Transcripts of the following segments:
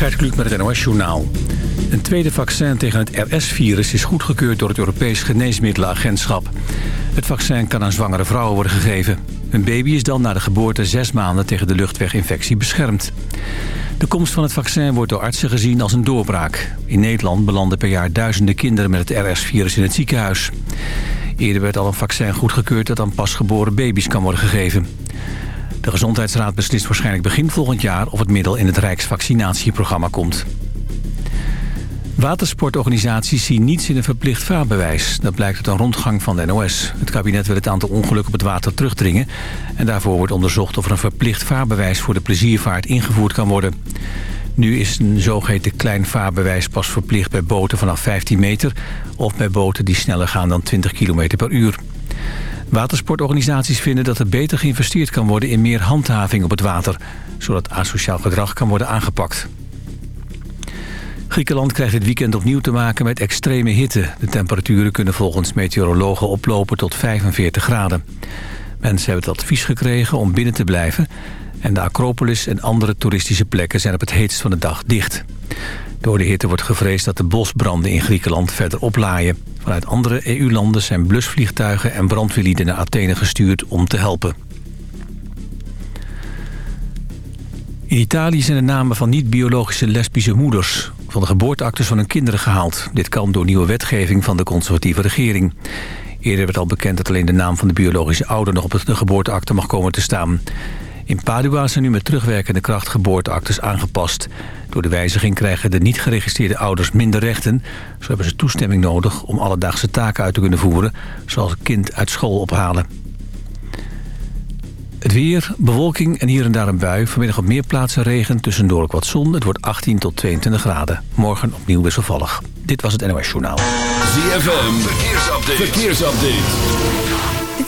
Gert Kluk met het NOS Journaal. Een tweede vaccin tegen het RS-virus is goedgekeurd door het Europees Geneesmiddelenagentschap. Het vaccin kan aan zwangere vrouwen worden gegeven. Een baby is dan na de geboorte zes maanden tegen de luchtweginfectie beschermd. De komst van het vaccin wordt door artsen gezien als een doorbraak. In Nederland belanden per jaar duizenden kinderen met het RS-virus in het ziekenhuis. Eerder werd al een vaccin goedgekeurd dat aan pasgeboren baby's kan worden gegeven. De Gezondheidsraad beslist waarschijnlijk begin volgend jaar... of het middel in het Rijksvaccinatieprogramma komt. Watersportorganisaties zien niets in een verplicht vaarbewijs. Dat blijkt uit een rondgang van de NOS. Het kabinet wil het aantal ongelukken op het water terugdringen. En daarvoor wordt onderzocht of er een verplicht vaarbewijs... voor de pleziervaart ingevoerd kan worden. Nu is een zogeheten klein vaarbewijs pas verplicht bij boten vanaf 15 meter... of bij boten die sneller gaan dan 20 km per uur. Watersportorganisaties vinden dat er beter geïnvesteerd kan worden in meer handhaving op het water, zodat asociaal gedrag kan worden aangepakt. Griekenland krijgt dit weekend opnieuw te maken met extreme hitte. De temperaturen kunnen volgens meteorologen oplopen tot 45 graden. Mensen hebben het advies gekregen om binnen te blijven... en de Acropolis en andere toeristische plekken zijn op het heetst van de dag dicht. Door de hitte wordt gevreesd dat de bosbranden in Griekenland verder oplaaien. Vanuit andere EU-landen zijn blusvliegtuigen en brandweerlieden naar Athene gestuurd om te helpen. In Italië zijn de namen van niet-biologische lesbische moeders... van de geboorteactes van hun kinderen gehaald. Dit kan door nieuwe wetgeving van de conservatieve regering. Eerder werd al bekend dat alleen de naam van de biologische ouder... nog op de geboorteakte mag komen te staan. In Padua zijn nu met terugwerkende kracht geboorteactes aangepast. Door de wijziging krijgen de niet geregistreerde ouders minder rechten. Zo hebben ze toestemming nodig om alledaagse taken uit te kunnen voeren... zoals een kind uit school ophalen. Het weer, bewolking en hier en daar een bui. Vanmiddag op meer plaatsen regen, tussendoor ook wat zon. Het wordt 18 tot 22 graden. Morgen opnieuw wisselvallig. Dit was het NOS Journaal. ZFM, verkeersupdate. verkeersupdate.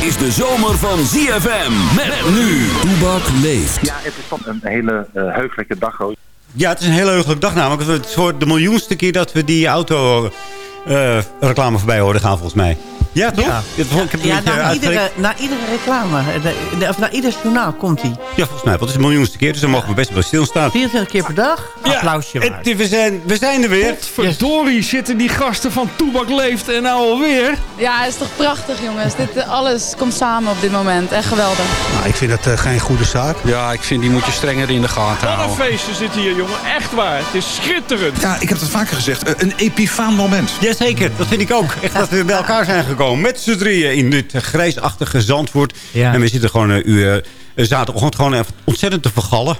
is de zomer van ZFM. Met nu. Toebak leeft. Ja, het is toch een hele uh, heugelijke dag. Hoor. Ja, het is een hele heugelijke dag namelijk. Het is voor de miljoenste keer dat we die auto uh, reclame voorbij horen gaan volgens mij. Ja, toch? Ja, ik heb ja na, iedere, na iedere reclame, de, of na ieder journaal komt hij. Ja, volgens mij. Want het is de miljoenste keer, dus dan mogen we best wel stilstaan. 24 keer per dag, ja, applausje het, we, zijn, we zijn er weer. Verdorie zitten die gasten van Toebak Leeft en nou alweer. Ja, het is toch prachtig jongens. Dit, alles komt samen op dit moment. Echt geweldig. Nou, ik vind dat uh, geen goede zaak. Ja, ik vind die moet je strenger in de gaten houden. Wat een feestje zit hier, jongen. Echt waar. Het is schitterend. Ja, ik heb het vaker gezegd. Eh, een epifaan moment. Jazeker, dat vind ik ook. Echt dat we bij elkaar zijn gekomen. Met z'n drieën in dit grijsachtige Zandvoort. En we zitten gewoon een uur zaterdagochtend gewoon even ontzettend te vergallen.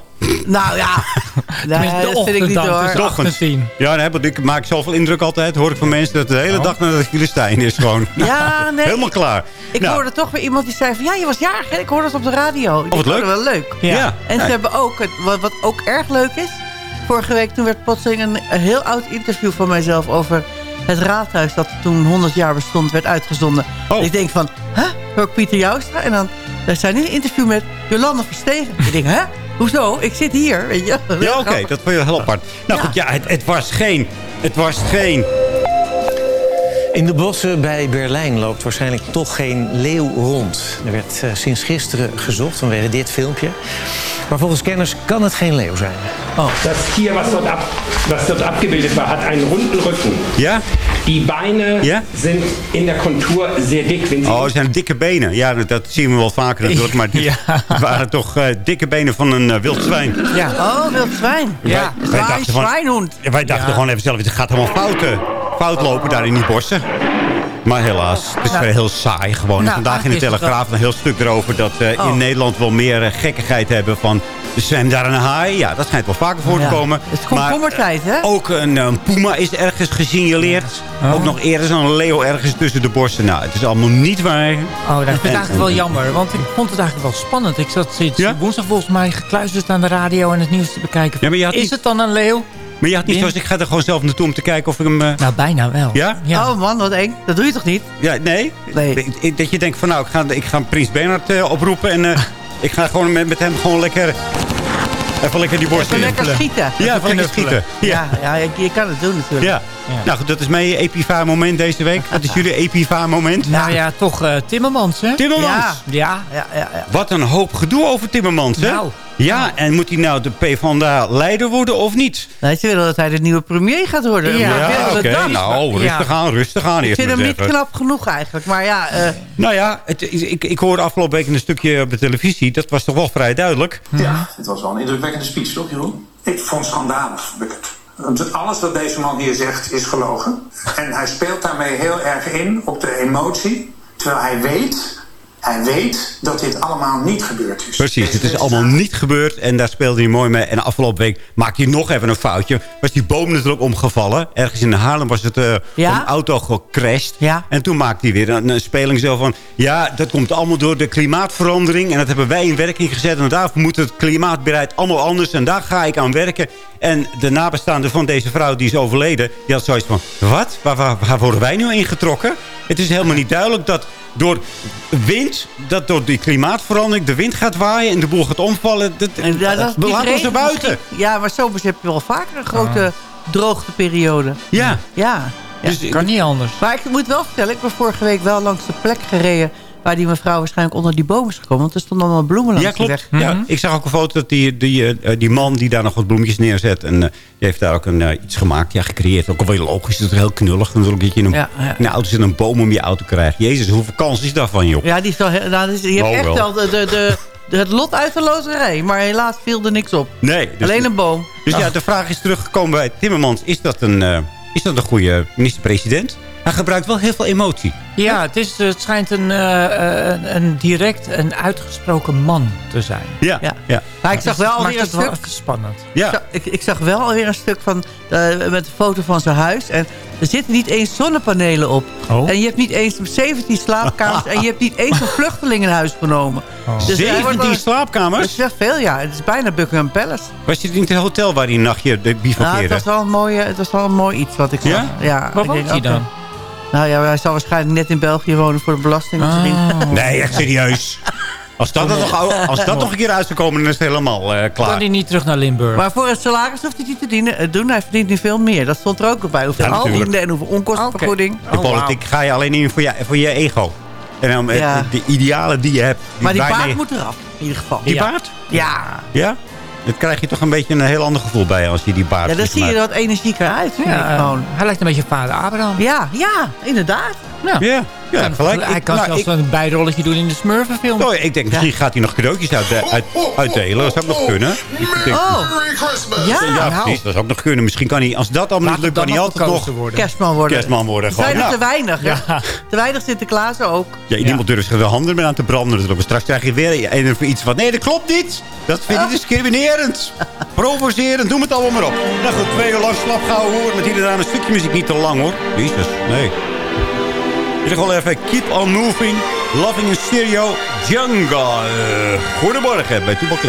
Nou ja, nee, dat vind ik niet hoor. Ja, nee, want ik maak zoveel indruk altijd. Hoor ik van mensen dat de hele oh. dag naar de Filistijn is gewoon. Ja, nee. Helemaal klaar. Ik nou. hoorde toch weer iemand die zei van ja, je was jarig. Ik hoorde het op de radio. Oh, wat leuk. wel leuk. Ja. En ze hebben ook, wat, wat ook erg leuk is. Vorige week toen werd plotseling een heel oud interview van mijzelf over het raadhuis dat toen 100 jaar bestond werd uitgezonden. Oh. ik denk van, hè? Hoor Pieter Joustra? En dan daar zijn nu een interview met Jolanda Verstegen. ik denk, hè? Hoezo? Ik zit hier, weet je. Ja, oké. Dat vond je heel apart. Nou goed, ja, het, het was geen... Het was geen... In de bossen bij Berlijn loopt waarschijnlijk toch geen leeuw rond. Er werd uh, sinds gisteren gezocht vanwege dit filmpje. Maar volgens kenners kan het geen leeuw zijn. Oh. Das Tier, was dort, ab, was dort abgebildet war, hat einen runden Rücken. Ja? Die Beine ja? sind in der Kontur sehr dick. Wenn oh, het zijn dikke benen. Ja, dat zien we wel vaker natuurlijk. Maar dit ja. waren toch uh, dikke benen van een uh, wild zwijn. Ja. Oh, wild zwijn. Ja. Wij, wij dachten, van, wij dachten gewoon even zelf, het gaat helemaal fout, fout lopen daar in die bossen. Maar helaas, het is Nou, heel saai gewoon. nou, Vandaag in de Telegraaf een heel stuk erover... dat we Oh. in Nederland wel meer eh, gekkigheid hebben van... zwem daar een haai? Ja, dat schijnt wel vaker voor te Ja. komen. Het is Maar, komkommertijd, hè? Ook een eh, puma is ergens gesignaleerd. Oh. Ook nog eerder zo'n leeuw ergens tussen de borsten. Nou, het is allemaal niet waar. Oh, dat vind ik eigenlijk wel jammer. Want ik vond het eigenlijk wel spannend. Ik zat sinds woensdag volgens mij gekluisterd aan de radio en het nieuws te bekijken. Ja, Is niet- het dan een leeuw? Maar je had niet zoals, ik ga er gewoon zelf naartoe om te kijken of ik hem... eh, Nou, bijna wel. Ja? Oh man, wat eng. Dat doe je toch niet? Ja, nee? Nee. Dat je denkt van nou, ik ga, ik ga Prins Bernhard eh, oproepen en eh, ik ga gewoon met, met hem gewoon lekker... Even lekker die borst Even lekker invullen. schieten. Ja, even lekker schieten. Ja, ja, je, je kan het doen natuurlijk. Ja. Nou goed, dat is mijn Epifa moment deze week. Wat is jullie Epifa moment? Nou ja, toch eh, Timmermans, hè? Timmermans. Ja. Ja. Ja, ja, ja. Wat een hoop gedoe over Timmermans, hè? Nou. Ja, en moet hij nou de PvdA leider worden of niet? Nee, ze willen dat hij de nieuwe premier gaat worden. Ja. Ja, oké. Nou, rustig Ja. aan, rustig aan. Ik vind hem niet knap genoeg eigenlijk. Maar ja, eh, Nou ja, het, ik, ik hoorde afgelopen week een stukje op de televisie. Dat was toch wel vrij duidelijk. Ja, het was wel een indrukwekkende speech, toch Jeroen? Ik vond het schandalig, Bucket. Alles wat deze man hier zegt is gelogen. En hij speelt daarmee heel erg in op de emotie. Terwijl hij weet, hij weet dat dit allemaal niet gebeurd is. Precies, het is allemaal niet gebeurd en daar speelde hij mooi mee. En afgelopen week maakte hij nog even een foutje. Was die boom natuurlijk omgevallen. Ergens in Haarlem was het eh, Ja? een auto gecrashed. Ja. En toen maakte hij weer een, een speling zo van... ja, dat komt allemaal door de klimaatverandering. En dat hebben wij in werking gezet. En daarvoor moet het klimaatbeleid allemaal anders. En daar ga ik aan werken. En de nabestaande van deze vrouw die is overleden... die had zoiets van... wat? Waar, waar, waar worden wij nu ingetrokken? Het is helemaal niet duidelijk dat door wind... dat door die klimaatverandering de wind gaat waaien... en de boel gaat omvallen. Dat, ja, dat laat ons er buiten. misschien. Ja, maar zomers heb je wel vaker een grote droogteperiode. Ja. Ja. ja. Dus- Kan niet anders. Maar ik moet wel vertellen, ik ben vorige week wel langs de plek gereden... waar die mevrouw waarschijnlijk onder die boom is gekomen. Want er stonden allemaal bloemen langs Ja, klopt. weg. Ja, ik zag ook een foto dat die, die, eh, die man die daar nog wat bloemetjes neerzet... en eh, die heeft daar ook een, eh, iets gemaakt, ja, gecreëerd. Ook al wel logisch, dat is heel knullig. Natuurlijk dat je in een, Ja, ja. in een auto zit een boom om je auto te krijgen. Jezus, hoeveel kans is daarvan, joh? Ja, die is wel, nou, dus je hebt Oh, echt wel. de, de, de, het lot uit de loterij. Maar helaas viel er niks op. Nee. Dus, Alleen een boom. Dus ja, de vraag is teruggekomen bij Timmermans. Is dat een, eh, is dat een goede minister-president? Hij gebruikt wel heel veel emotie. Ja, het, is, het schijnt een, eh, een, direct en uitgesproken man te zijn. Ja, Ja. ja. Maar ik zag Dus wel het alweer een het wel stuk... even spannend. Ja. Ik, zag, ik, ik zag wel alweer een stuk van, eh, met een foto van zijn huis. En er zitten niet eens zonnepanelen op. Oh. En je hebt niet eens 17 slaapkamers. en je hebt niet eens een vluchteling in huis genomen. Dus hij wordt 17 wel- Dat slaapkamers? is echt veel, ja. Het is bijna Buckingham Palace. Was je in het hotel waar een nachtje Nou, het, bivakkeerde? was wel een mooie, het was wel een mooi iets wat ik zag. Ja? ja woont denk, hij dan? Nou ja, hij zal waarschijnlijk net in België wonen voor de belasting. Oh. Nee, echt serieus. Als dat, er nog, als dat nog een keer uit zou komen, dan is het helemaal eh, Kan klaar. hij niet terug naar Limburg? Maar voor het salaris hoeft hij niet te dienen, eh, doen. Hij verdient nu veel meer. Dat stond er ook bij. Hoeveel Ja, verdiende en hoeveel onkostenvergoeding. De politiek ga je alleen in voor je, voor je ego. En dan eh, Ja. de idealen die je hebt. Maar die paard moet eraf, in ieder geval. Die Ja. paard? Ja, Ja? Dat krijg je toch een beetje een heel ander gevoel bij als je die paard ja dan ziet zie je er wat energieker uit. vind ik ja, gewoon. hij lijkt een beetje vader Abraham. Ja, ja, inderdaad. Ja. Ja, ja Kan- gelijk. Hij Ik- kan nou, zelfs ik- een bijrolletje doen in de Smurfenfilm. Oh, ik denk, misschien gaat hij nog cadeautjes uit, uit, uitdelen. Dat zou ook nog kunnen. Ik denk- Oh, ja. ja, nou. precies. Dat zou ook nog kunnen. Misschien kan hij, als dat allemaal Laat niet lukt, kan dan hij altijd nog worden. Kerstman worden. kerstman worden. Er zijn Gewoon, er te nou, weinig. hè? Te weinig Sinterklaas ook. ja, niemand durft zich de handen meer aan te branden. natuurlijk. Straks krijg je weer een of iets van... Nee, dat klopt niet. Dat vind ik discriminerend. Provocerend. Doe het allemaal maar op. Nou goed, twee uur lang slap gaan horen. Met hier en daar een stukje muziek. Niet te lang hoor. Jezus, nee. Zeg wel even Keep on Moving. Loving in Stereo. Django. Goedemorgen bij Toebak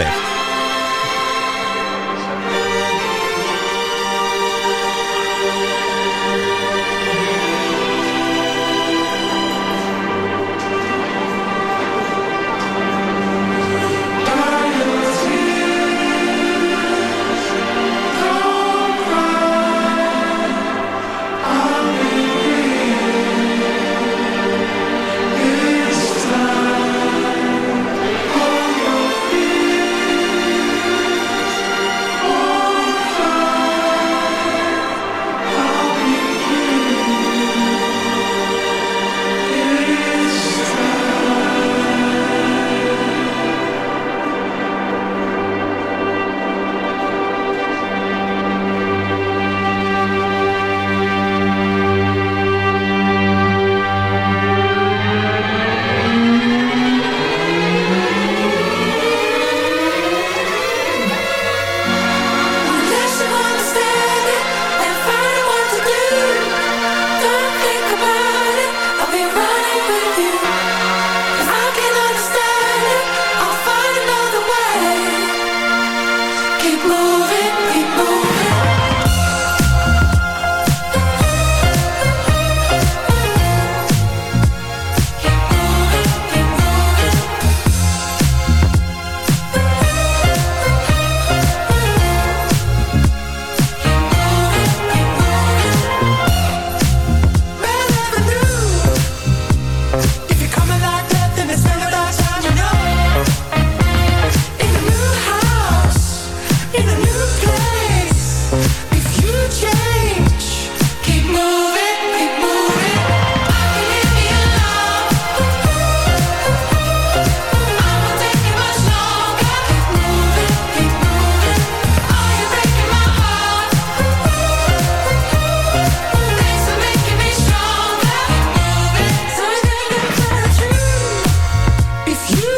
If you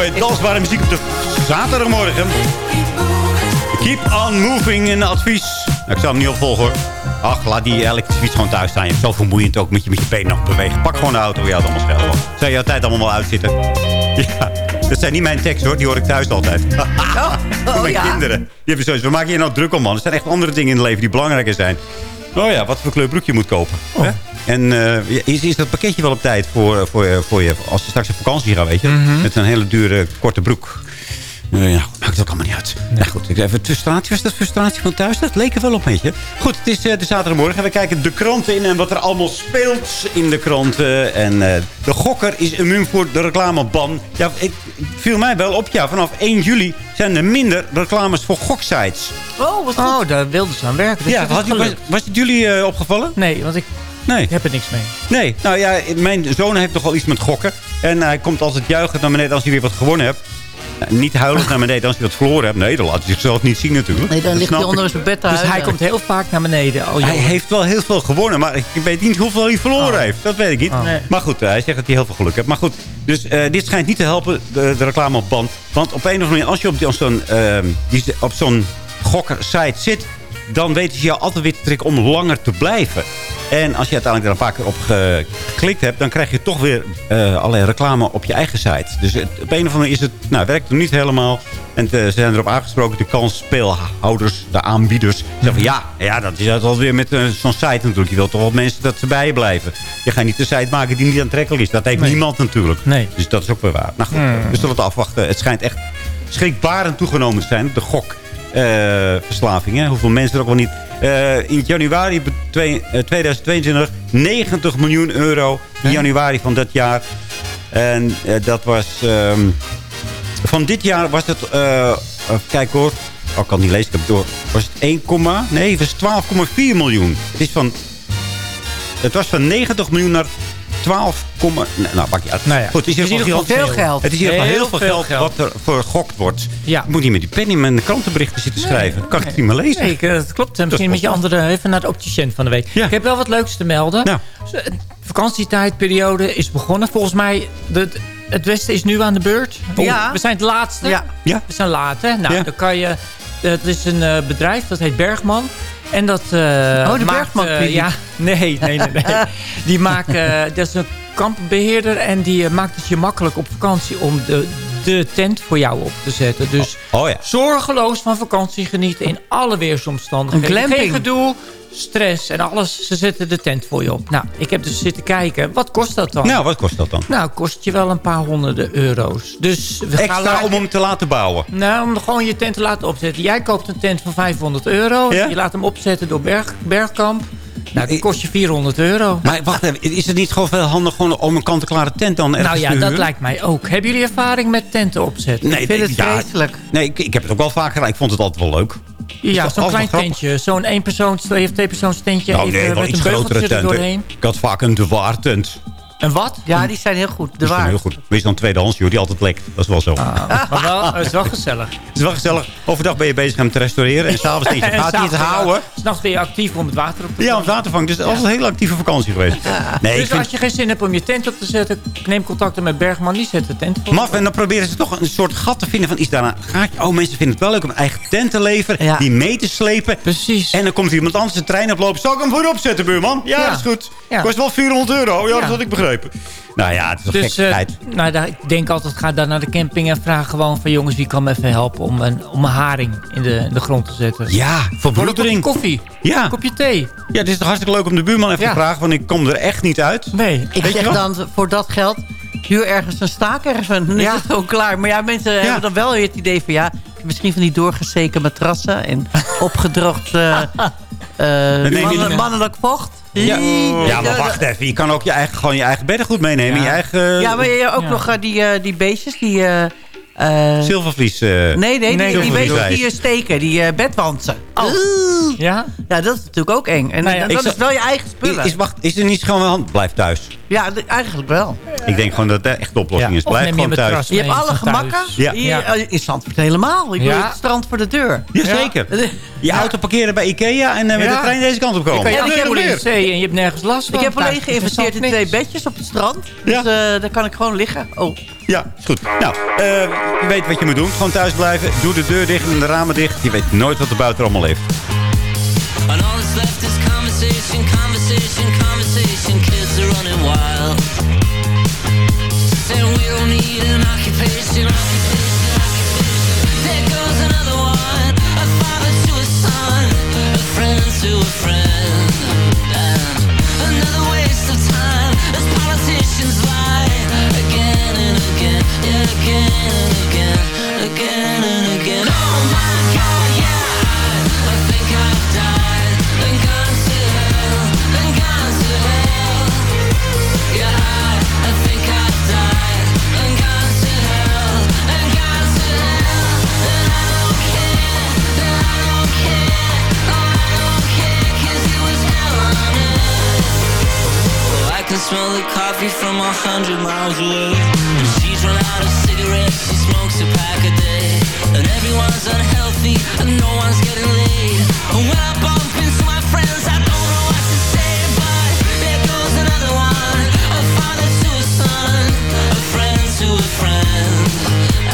mooie dansbare muziek op de zaterdagmorgen. Keep on moving in advies. Nou, ik zou hem niet opvolgen hoor. Ach, laat die elektrische fiets gewoon thuis staan. Je hebt zo vermoeiend ook met je, met je been nog bewegen. Pak gewoon de auto. Ja, het allemaal schelen. Zou je altijd allemaal wel uitzitten? Ja, dat zijn niet mijn teksten hoor. Die hoor ik thuis altijd. Oh, Voor mijn ja. kinderen. Die hebben zoiets. We maken je nou druk om man. Er zijn echt andere dingen in het leven die belangrijker zijn. Oh ja, wat voor kleur broek je moet kopen. Hè? En eh, is, is dat pakketje wel op tijd voor, voor, voor je, als je straks op vakantie gaat, weet je? Met een hele dure, korte broek. Uh, ja, maakt het ook allemaal niet uit. Nou goed, ik even frustratie. Was dat frustratie van thuis? Dat leek er wel op, weet je. Goed, het is eh, de zaterdagmorgen. en We kijken de kranten in en wat er allemaal speelt in de kranten. En eh, de gokker is immuun voor de reclameban. Ja, ik, viel mij wel op. Ja, vanaf 1 juli zijn er minder reclames voor goksites. Oh, wat Oh, daar wilden ze aan werken. Dus Ja, is had u- was, het jullie eh, opgevallen? Nee, want ik, Nee. ik heb er niks mee. Nee, nou ja, mijn zoon heeft toch wel iets met gokken. En hij komt altijd juichend naar beneden als hij weer wat gewonnen heeft. Nou, niet huilend naar beneden als hij wat verloren heeft. Nee, dan laat hij zichzelf niet zien natuurlijk. Nee, dan Dat ligt hij onder zijn bed te Dus hij komt heel vaak naar beneden. Oh, Hij heeft wel heel veel gewonnen, maar ik weet niet hoeveel hij verloren Oh. heeft. Dat weet ik niet. Oh. Nee. Maar goed, eh, hij zegt dat hij heel veel geluk heeft. Maar goed, dus eh, dit schijnt niet te helpen, de, de reclame op band. Want op een of andere manier, als je op, die- op zo'n ehm, die- op zo'n gokker-site zit... dan weten ze jou altijd weer te trekken om langer te blijven. En als je uiteindelijk er een paar keer op ge- geklikt hebt... dan krijg je toch weer eh, allerlei reclame op je eigen site. Dus het, op een of andere manier is het, nou, werkt het niet helemaal. En eh, ze zijn erop aangesproken, de kansspeelhouders, de aanbieders. Ze zeggen van ja, ja, dat is altijd weer met eh, zo'n site natuurlijk. Je wilt toch wel mensen dat ze bij je blijven. Je gaat niet een site maken die niet aantrekkelijk is. Dat heeft Nee. niemand natuurlijk. Nee. Dus dat is ook weer waar. Nou goed, Hmm. we zullen het afwachten. Het schijnt echt schrikbarend toegenomen te zijn. De gokverslaving. hè Hoeveel mensen er ook wel niet... Eh, in januari twee- eh, 2022 90 miljoen euro. In januari van dat jaar. En eh, dat was... ehm, van dit jaar was het... eh, kijken hoor. Oh, ik kan niet lezen. Ik heb het door. Was het 1, nee, het was 12,4 miljoen. Het is van... Het was van 90 miljoen naar 12, nou, pak je uit. Nou ja. Goed, het is in ieder geval veel geld. Het is in ieder geval heel, Heel veel veel geld, geld. wat er voor gegokt wordt. Ja. Ik moet niet met die pen in mijn krantenberichten zitten schrijven. Kan ik het niet meer lezen. Nee, ik, eh, dat klopt. En Misschien met je andere even naar de opticien van de week. Ja. Ik heb wel wat leuks te melden. Ja. De vakantietijdperiode is begonnen. Volgens mij, de, het Westen is nu aan de beurt. Oh, Ja. We zijn het laatste. Ja. Ja. We zijn laat, hè? Nou, Ja. dan kan je... Het is een eh, bedrijf, dat heet Bergman. En dat eh Oh, de maakt, eh. Ja, nee, nee, nee. nee. Die maken... dat is een kampbeheerder en die eh, maakt het je makkelijk op vakantie om de, de tent voor jou op te zetten. Dus Oh ja. zorgeloos van vakantie genieten in alle weersomstandigheden. Een glamping. Geen gedoe, stress en alles. Ze zetten de tent voor je op. Nou, ik heb dus zitten kijken. Wat kost dat dan? Nou, wat kost dat dan? Nou, kost je wel een paar honderden euro's. Dus we gaan laten- om hem te laten bouwen. Nou, om gewoon je tent te laten opzetten. Jij koopt een tent van 500 euro. Ja? Je laat hem opzetten door Berg, Bergkamp. Nou, dat kost je 400 euro. Maar wacht even, is het niet gewoon veel handig gewoon om een kant-en-klare tent dan ergens Nou ja, te dat lijkt mij ook. Hebben jullie ervaring met tenten opzetten? Nee, Ik vind nee, het ja, vreselijk. Nee, ik, ik heb het ook wel vaak gedaan. Ik vond het altijd wel leuk. Ja, zo'n klein wel tentje. Zo'n éénpersoons, of tweepersoons tentje. nou even nee, wel met iets een grotere er tent. Ik had vaak een de Een wat? Ja, die zijn heel goed. De Dat waar. heel goed. Wees dan tweedehands, joh, die altijd lekt. Dat is wel zo. Ah, maar wel, het is wel gezellig. Het is wel gezellig. Overdag ben je bezig om te restaureren. En s'avonds denk je, En gaat hij het je- houden? S'nachts ben je actief om het water op te Ja, om water vangen. Dus het is altijd een hele actieve vakantie geweest. Nee, dus ik vind als je geen zin hebt om je tent op te zetten... neem contact met Bergman, die zet de tent op. maf. En dan proberen ze toch een soort gat te vinden van... is daar een gaatje? Oh, mensen vinden het wel leuk om een eigen tent te leveren. Ja. Die mee te slepen. Precies. En dan komt iemand anders de trein oplopen. Zal ik hem voor opzetten, buurman? Ja, Ja. dat is goed. Ja. Kost wel 400 euro. Ja, Ja. dat had ik begrepen. Nou ja, het is Dus eh, gekkigheid. nou, daar, ik denk altijd, ga daar naar de camping en vraag gewoon van... jongens, wie kan me even helpen om een, om een haring in de, in de grond te zetten? Ja, Voor een kopje verbroedering. koffie, Ja. een kopje thee. ja, het is toch hartstikke leuk om de buurman even Ja. te vragen. Want ik kom er echt niet uit. Nee. Ik Weet je zeg dan voor dat geld, huur ergens een staakerven. Dan Ja. is het gewoon klaar. Maar ja, mensen hebben dan wel weer het idee van... ja, misschien van die doorgezeken matrassen en opgedroogd eh, eh, mannelijk vocht. Ja, maar wacht even. Je kan ook je eigen, gewoon je eigen beddengoed meenemen. Ja. Je eigen Ja, maar je hebt ook Ja. nog eh, die, eh, die beestjes die... eh, eh, zilvervlies. eh, nee, nee, die, beestjes die eh, steken, die bedwansen. Oh. Oeh. Ja? Ja, dat is natuurlijk ook eng. En Nou ja, dan ik dat zou- is wel je eigen spullen. Is, wacht, is er niet gewoon wel hand? Blijf thuis. Ja, eigenlijk wel. Ik denk gewoon dat dat echt de oplossing is. Blijf gewoon thuis. Je hebt alle gemakken. Ja. Hier eh, in Zandvoort helemaal. Ik bedoel, Ja. het strand voor de deur. Jazeker. Je auto parkeren bij Ikea en eh, met Ja. de trein deze kant op komen. Je je Ja, ik heb en je hebt nergens last van. Ik heb alleen Daar geïnvesteerd in is twee bedjes op het strand. Dus eh, daar kan ik gewoon liggen. Oh. Ja, is goed. Nou, eh, je weet wat je moet doen. Gewoon thuis blijven. Doe de deur dicht en de ramen dicht. Je weet nooit wat er buiten allemaal leeft. And all that's left is conversation, conversation, conversation. Kids are running wild. Saying we don't need an occupation. There goes another one. A father to a son, a friend to a friend. And another waste of time as politicians lie again and again, yeah, again and again, again and again. Smell the coffee from a hundred miles away. And she's run out of cigarettes, she smokes a pack a day. And everyone's unhealthy, and no one's getting laid. And when I bump into my friends, I don't know what to say. But there goes another one, a father to a son, a friend to a friend.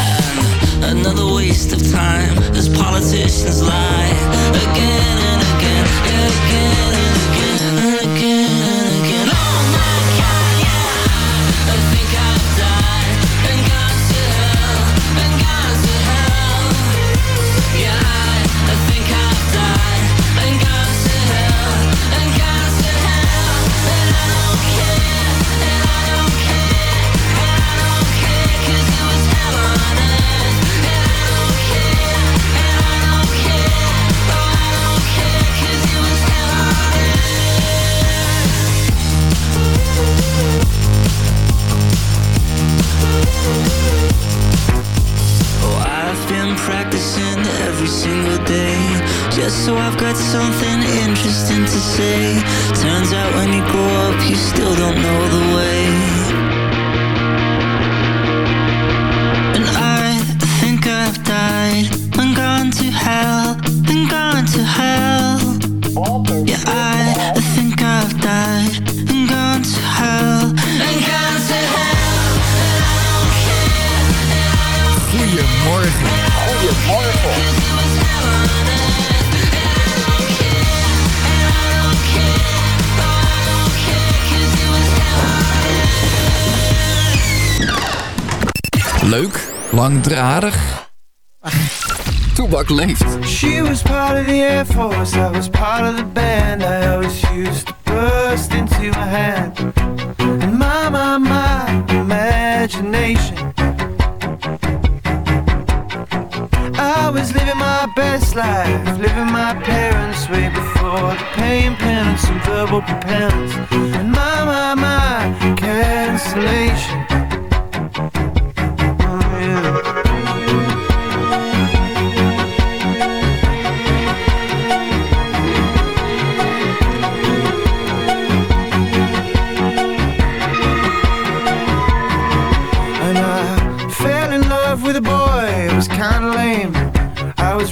And another waste of time as politicians lie again and again, again and again, and again langdradig. Toebak leeft. She was part of the Air Force, I was part of the band. I always used to burst into a hand. And my, my, my imagination. I was living my best life, living my parents' way before the pain, penance, and verbal repentance. And my, my, my cancellation.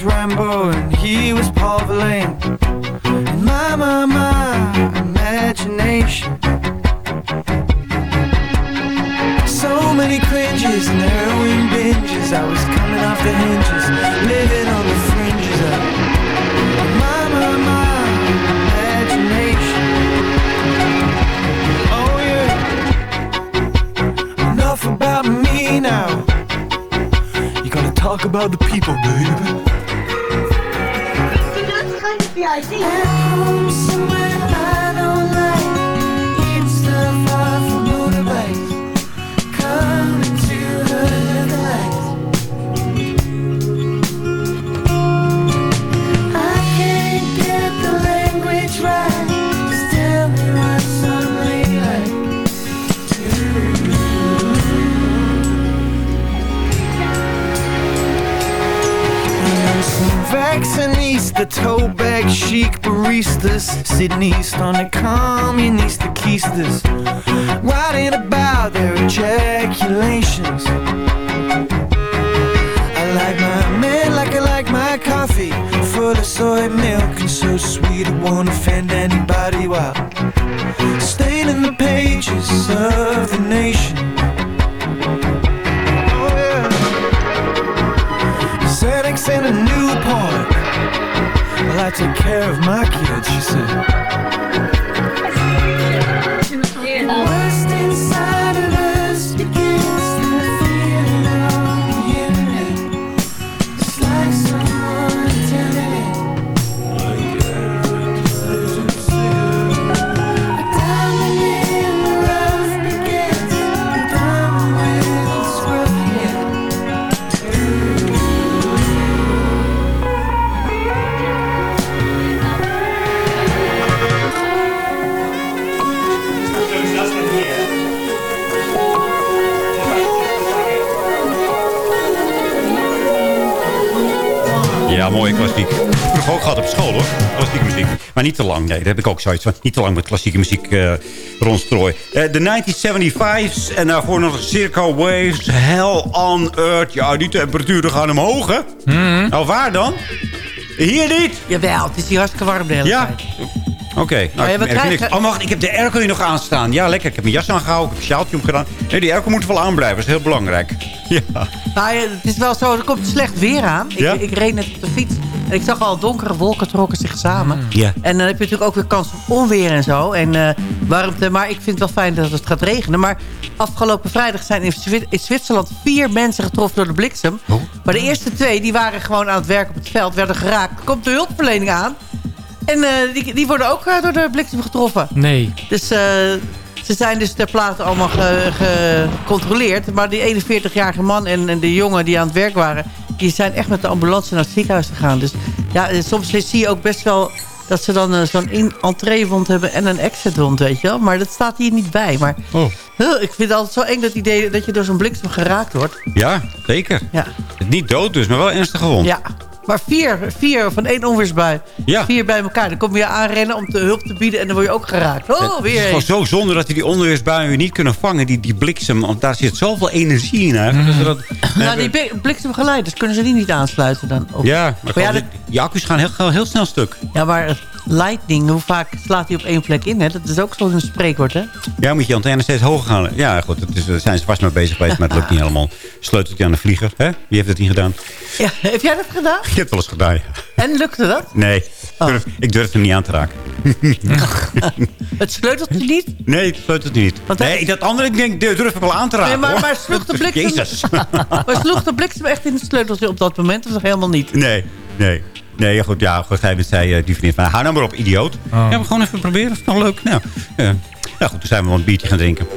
Rambo and he was Paul Verlaine. I was coming off the hinges, living on the fringes of my, my, my imagination. Oh yeah. Enough about me now. You gotta talk about the people, baby. That's kind of the idea. Some tote bag chic baristas sitting east on the communista keisters, writing about their ejaculations. I like my man like I like my coffee, full of soy milk and so sweet it won't offend anybody while staining the pages of the nation. I take care of my kids, she said. Vroeger ook gehad op school, hoor. Klassieke muziek. Maar niet te lang. Nee, daar heb ik ook zoiets van. Niet te lang met klassieke muziek uh, rondstrooien. Eh, de 1975's en daarvoor nog Circo Waves. Hell on Earth. Ja, die temperaturen gaan omhoog, hè? Nou, waar dan? Hier niet? Jawel, het is hier hartstikke warm de hele Ja. tijd. Oké. Nou, Maar ja, krijgen-. Oh, wacht. Ik heb de airco hier nog aanstaan. Ja, lekker. Ik heb mijn jas aangehouden. Ik heb een sjaaltje omgedaan. Nee, die airco moet wel aanblijven. Dat is heel belangrijk. Ja. Nou, ja, het is wel zo, er komt slecht weer aan. Ik, Ja? ik reed net op de fiets en ik zag al donkere wolken trokken zich samen. Ja. En dan heb je natuurlijk ook weer kans op onweer en zo. En eh, warmte, maar ik vind het wel fijn dat het gaat regenen. Maar afgelopen vrijdag zijn in, Zwi- in Zwitserland vier mensen getroffen door de bliksem. Oh. Maar de eerste twee die waren gewoon aan het werk op het veld, werden geraakt. Er komt de hulpverlening aan. En eh, die, die worden ook eh, door de bliksem getroffen. Nee. Dus eh, ze zijn dus ter plaatse allemaal ge- gecontroleerd. Maar die 41-jarige man en, en de jongen die aan het werk waren... die zijn echt met de ambulance naar het ziekenhuis gegaan. Dus ja, eh, soms zie je ook best wel dat ze dan eh, zo'n in- entreewond hebben en een exitwond, weet je wel. Maar dat staat hier niet bij. Maar Oh. huh, ik vind het altijd zo eng dat idee dat je door zo'n bliksem geraakt wordt. Ja, zeker. Ja. Niet dood dus, maar wel ernstig gewond. Ja, maar vier, vier van één onweersbui. Ja. Vier bij elkaar. Dan kom je aanrennen om te hulp te bieden en dan word je ook geraakt. Oh, Het weer is gewoon zo zonde dat die onweersbuien weer niet kunnen vangen, die, die bliksem. Want daar zit zoveel energie in. Eigenlijk. Dat ze dat, Nou, die blik- bliksemgeleiders, kunnen ze die niet aansluiten dan? Of- ja, maar, ja, die, die accu's gaan heel, heel snel stuk. Ja, maar het lightning, hoe vaak slaat hij op één plek in? Hè? Dat is ook zo'n spreekwoord, hè? Ja, moet je antenne steeds hoger gaan. Ja, goed, is, daar zijn ze vast mee bezig geweest, maar het lukt niet helemaal. Sleutelt hij aan de vlieger, hè? Wie heeft dat niet gedaan? Ja, heb jij dat gedaan? Je hebt het wel eens gedaan, ja. En lukte dat? Nee, Oh. ik, durf, ik hem niet aan te raken. Het sleutelt je niet? Nee, het sleutelt niet. nee, dat andere, ik denk, durf ik wel aan te raken. Nee, maar, hoor. maar sloeg de bliksem... Jezus. maar sloeg de bliksem echt in het sleuteltje op dat moment? Of helemaal niet? Nee, nee. Nee, ja, goed, ja, gegeven moment zei eh, die vriendin van... Hou nou maar op, idioot. Ja, maar gewoon even proberen. Dat is nog leuk. Nou, ja. ja, goed, toen zijn we wel een biertje gaan drinken.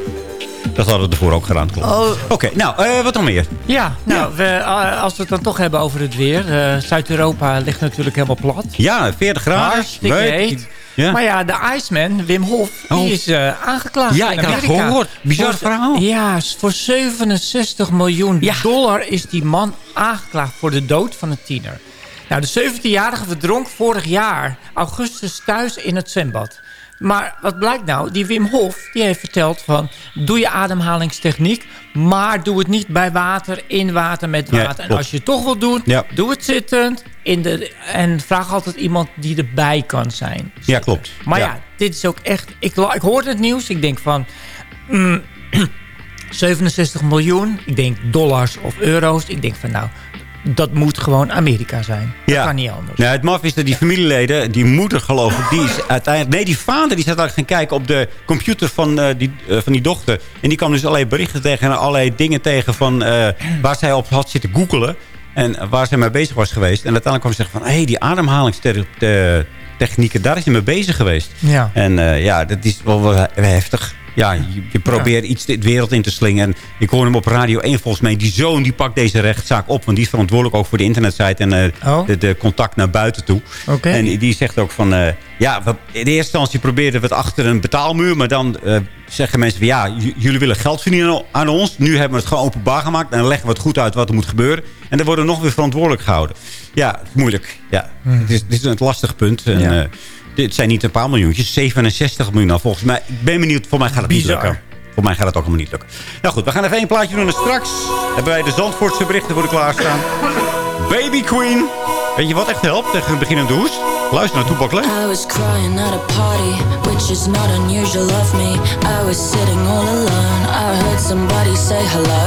Dat hadden we ervoor ook gedaan, klopt. Oh. Oké, nou, eh, wat nog meer? Ja, nou, We, eh, als we het dan toch hebben over het weer. eh, Zuid-Europa ligt natuurlijk helemaal plat. Ja, 40 graden. Hartstikke Leuk. heet. Ja. Maar ja, de Iceman, Wim Hof, Oh. die is eh, aangeklaagd Ja, in ik had het Amerika. gehoord. Bizar verhaal. Ja, voor 67 miljoen dollar is die man aangeklaagd voor de dood van een tiener. Nou, de 17-jarige verdronk vorig jaar augustus thuis in het zwembad. Maar wat blijkt nou? Die Wim Hof die heeft verteld van... doe je ademhalingstechniek, maar doe het niet bij water, in water, met water. en als je het toch wilt doen, Ja. doe het zittend. In de, en vraag altijd iemand die erbij kan zijn. Ja, klopt. Maar ja, dit is ook echt... Ik, ik hoorde het nieuws. Ik denk van... mm, 67 miljoen. Ik denk dollars of euro's. Ik denk van nou... Dat moet gewoon Amerika zijn. Dat Ja. kan niet anders. Nou, het maf is dat die familieleden, die moeder geloof ik, die is uiteindelijk... Nee, die vader die zat eigenlijk gaan kijken op de computer van, eh, die, eh, van die dochter. En die kwam dus allerlei berichten tegen en allerlei dingen tegen van eh, waar zij op had zitten googelen. En waar zij mee bezig was geweest. En uiteindelijk kwam ze zeggen van, hé, hey, die ademhalingstechnieken, daar is hij mee bezig geweest. Ja. En ja, dat is wel, wel heftig. Ja, je, je probeert iets de wereld in te slingen. En ik hoor hem op Radio 1 volgens mij. Die zoon die pakt deze rechtszaak op. Want die is verantwoordelijk ook voor de internetsite en Oh. de, de contact naar buiten toe. En die zegt ook van... eh, ja, in de eerste instantie probeerden we het achter een betaalmuur. Maar dan eh, zeggen mensen van... Ja, jullie willen geld verdienen aan ons. Nu hebben we het gewoon openbaar gemaakt. En dan leggen we het goed uit wat er moet gebeuren. En dan worden we nog weer verantwoordelijk gehouden. Ja, moeilijk. Ja, dit, is, dit is een lastig punt. En, Ja. Dit zijn niet een paar miljoentjes. 67 miljoen. Nou, volgens mij, ik ben benieuwd. Voor mij gaat het Bizar. niet lukken. Voor mij gaat het ook allemaal niet lukken. Nou goed, we gaan even één plaatje doen. En straks hebben wij de Zandvoortse berichten voor de klaarstaan. Baby Queen. Weet je wat echt helpt tegen een beginnende hoest? Luister naar Toepak. I was crying at a party, which is not unusual of me. I was sitting all alone. I heard somebody say hello.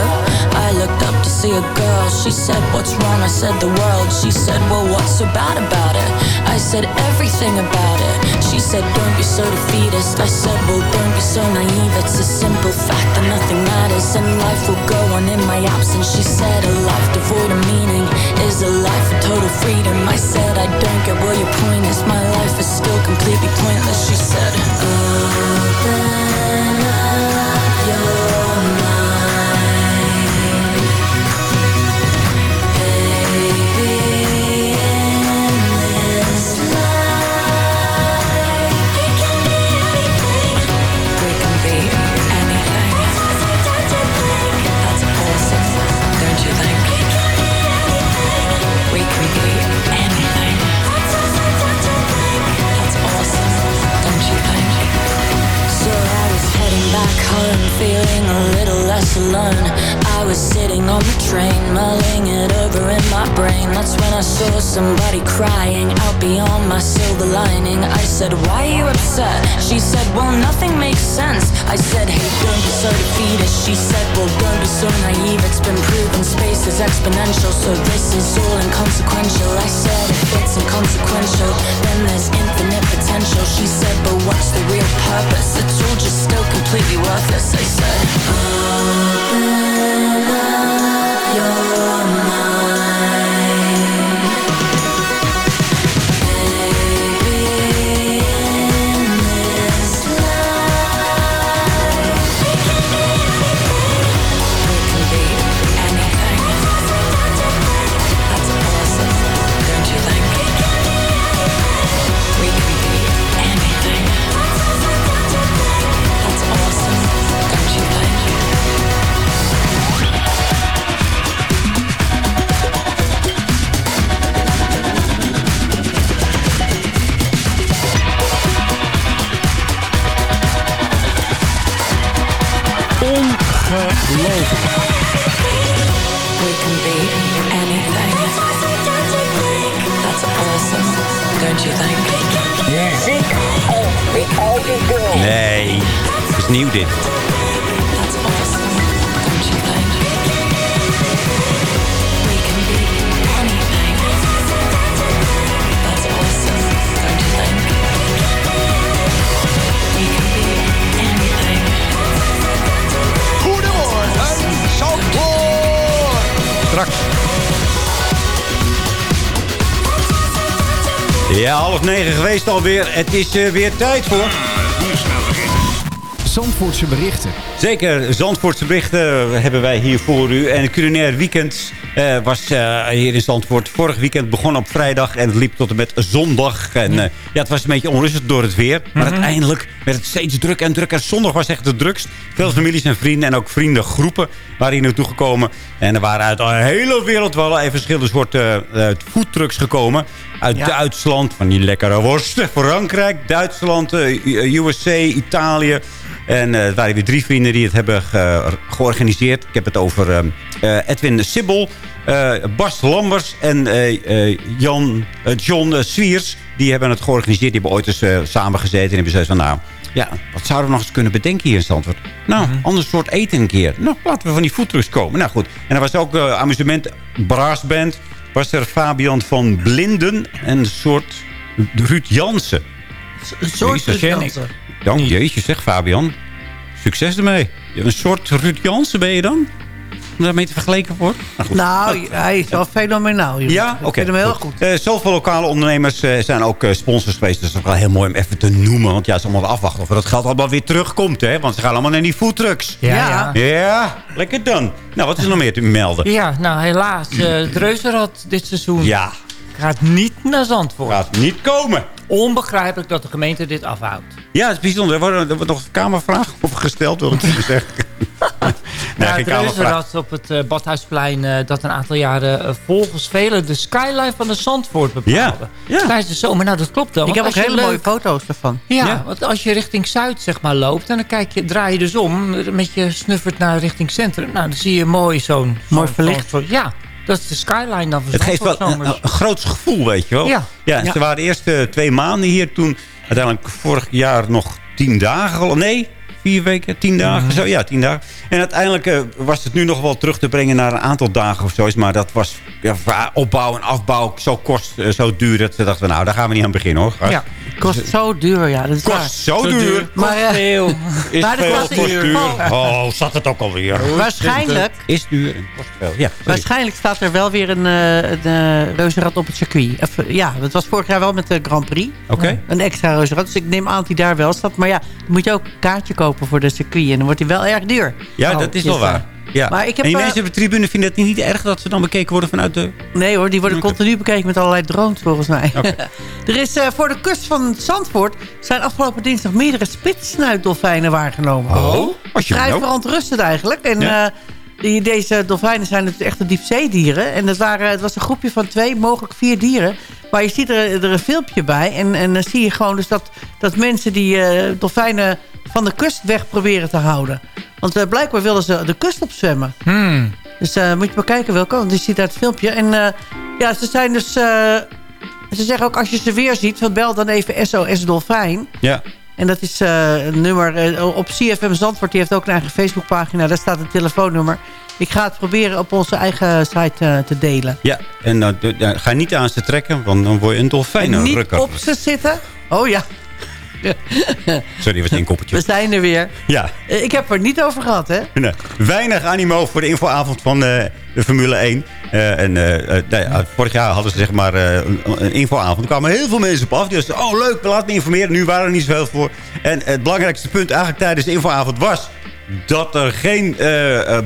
I looked up to see a girl. She said, What's wrong? I said, The world. She said, Well, what's so bad about it? I said, Everything about it. She said, Don't be so defeatist. I said, Well, don't be so naive. It's a simple fact that nothing matters and life will go on in my absence. She said, A life devoid of meaning is a life of total freedom. I said, I don't get where your point is. My life is still completely pointless. She said, Open She said, Well, don't be so naive. It's been proven space is exponential, so this is all inconsequential. I said, If it's inconsequential, then there's infinite potential. She said, Ongelooflijk. We can be anything. That's awesome, don't you think? Muziek girls. Nee, het is nieuw dit. Straks. Ja, half negen geweest alweer. Het is eh, weer tijd voor... Zandvoortse berichten. Zeker, Zandvoortse berichten hebben wij hier voor u. En het culinair weekend eh, was eh, hier in Zandvoort vorig weekend begonnen op vrijdag. En het liep tot en met zondag. En eh, ja, het was een beetje onrustig door het weer. Maar Mhm. uiteindelijk werd het steeds druk en druk. En zondag was echt de drukst. Veel families en vrienden en ook vriendengroepen waren hier naartoe gekomen. En er waren uit de hele wereld wel even verschillende soorten uh, foodtrucks gekomen. Uit Ja. Duitsland, van die lekkere worsten. Frankrijk, Duitsland, USA, Italië. En eh, er waren weer drie vrienden die het hebben ge- georganiseerd. Ik heb het over eh, eh, Edwin Sibbel, eh, Bas Lambers en eh, eh, Jan, John Swiers. Die hebben het georganiseerd. Die hebben ooit eens eh, samengezeten en hebben gezegd van... nou, ja, wat zouden we nog eens kunnen bedenken hier in Zandvoort? Nou, ander soort eten een keer. Nou, laten we van die foodtrucks komen. Nou goed, en er was ook amusement, brassband. Was er Fabian van Blinden en een soort Ruud Jansen. Een soort. Ruud Jansen. Dank jeetje, zeg Fabian. Succes ermee. Een soort Ruud Jansen ben je dan? daarmee te vergeleken wordt? Nou. Nou, hij is wel fenomenaal. jongens. Ja, Ik oké. vind hem heel goed. Eh, zoveel lokale ondernemers eh, zijn ook eh, sponsors geweest. Dus dat is ook wel heel mooi om even te noemen. Want ja, ze allemaal afwachten of dat geld allemaal weer terugkomt. Hè? Want ze gaan allemaal naar die foodtrucks. Ja, ja. Ja, lekker dan. Nou, wat is er nog meer te melden? Ja, nou helaas. eh het reuzenrad dit seizoen Ja, gaat niet naar Zandvoort. gaat niet komen. Onbegrijpelijk dat de gemeente dit afhoudt. Ja, het is bijzonder. Er wordt, er wordt nog een kamervraag over gesteld, wil ik even zeggen. nee, ja, geen het kamervraag. reuzenrad op het eh, Badhuisplein... eh, dat een aantal jaren eh, volgens velen de skyline van de Zandvoort bepaalde. Ja, ja. Tijdens de zomer. Nou, dat klopt wel. Ik heb ook hele mooie foto's ervan. Ja, Ja. want als je richting Zuid zeg maar, loopt... en dan kijk je, draai je dus om, met je snuffert naar richting Centrum. Nou, dan zie je mooi zo'n... Mooi verlicht. Ja, dat is de skyline dan Het geeft wel een, een groot gevoel, weet je wel. Ja. ja, Ja. Ze waren de eerste twee maanden hier. Toen uiteindelijk vorig jaar nog tien dagen. al- Nee, vier weken, tien dagen. Mhm. Zo, ja, tien dagen. En uiteindelijk eh, was het nu nog wel terug te brengen naar een aantal dagen of zo. Maar dat was ja, opbouw en afbouw zo kost, eh, zo duur. Dat ze dachten, nou, daar gaan we niet aan beginnen hoor. Ja. Kost zo duur, ja. Dat is waar. Kost zo duur. Maar eh, Veel. Is Maar veel, kost duur. geval- Oh, zat het ook alweer. waarschijnlijk, Is duur en kost veel. Ja, sorry. waarschijnlijk staat er wel weer een, eh, een eh, reuzenrad op het circuit. Of, ja, dat was vorig jaar wel met de Grand Prix. Oké. Een extra reuzenrad. Dus ik neem aan dat hij daar wel staat. Maar ja, dan moet je ook een kaartje kopen voor de circuit. En dan wordt hij wel erg duur. Ja, Oh, dat is wel waar. Ja. Maar ik heb, en die eh, mensen op de tribune vinden het niet erg dat ze dan bekeken worden vanuit de... Nee hoor, die worden continu bekeken met allerlei drones volgens mij. Er is eh, voor de kust van Zandvoort zijn afgelopen dinsdag meerdere spitsnuitdolfijnen waargenomen. Oh, als je Vrij verontrustend eigenlijk. En Ja. eh, die, deze dolfijnen zijn dus echte diepzeedieren. En het, waren, het was een groepje van twee, mogelijk vier dieren. Maar je ziet er, er een filmpje bij. En, en dan zie je gewoon dus dat, dat mensen die eh, dolfijnen van de kust weg proberen te houden. Want eh, blijkbaar willen ze de kust opzwemmen. Hmm. Dus eh, moet je maar kijken welke. Want je ziet uit het filmpje. En ja, ze zijn dus... ze zeggen ook als je ze weer ziet... van bel dan even SOS Dolfijn. Ja. En dat is eh, een nummer eh, op CFM Zandvoort. Die heeft ook een eigen Facebookpagina. Daar staat een telefoonnummer. Ik ga het proberen op onze eigen site eh, te delen. Ja, en ga niet aan ze trekken, want dan word je een En dolfijnenrukker. niet op ze zitten. Oh ja, Sorry, was één koppeltje. we zijn er weer. Ja, Eh, Ik heb er niet over gehad, hè? nee. weinig animo voor de infoavond van eh, de Formule 1. Eh, en, eh, vorig jaar hadden ze zeg maar een, een infoavond. Er kwamen heel veel mensen op af. Die zeiden, oh leuk, laat me informeren. Nu waren er niet zoveel voor. En het belangrijkste punt eigenlijk tijdens de infoavond was... dat er geen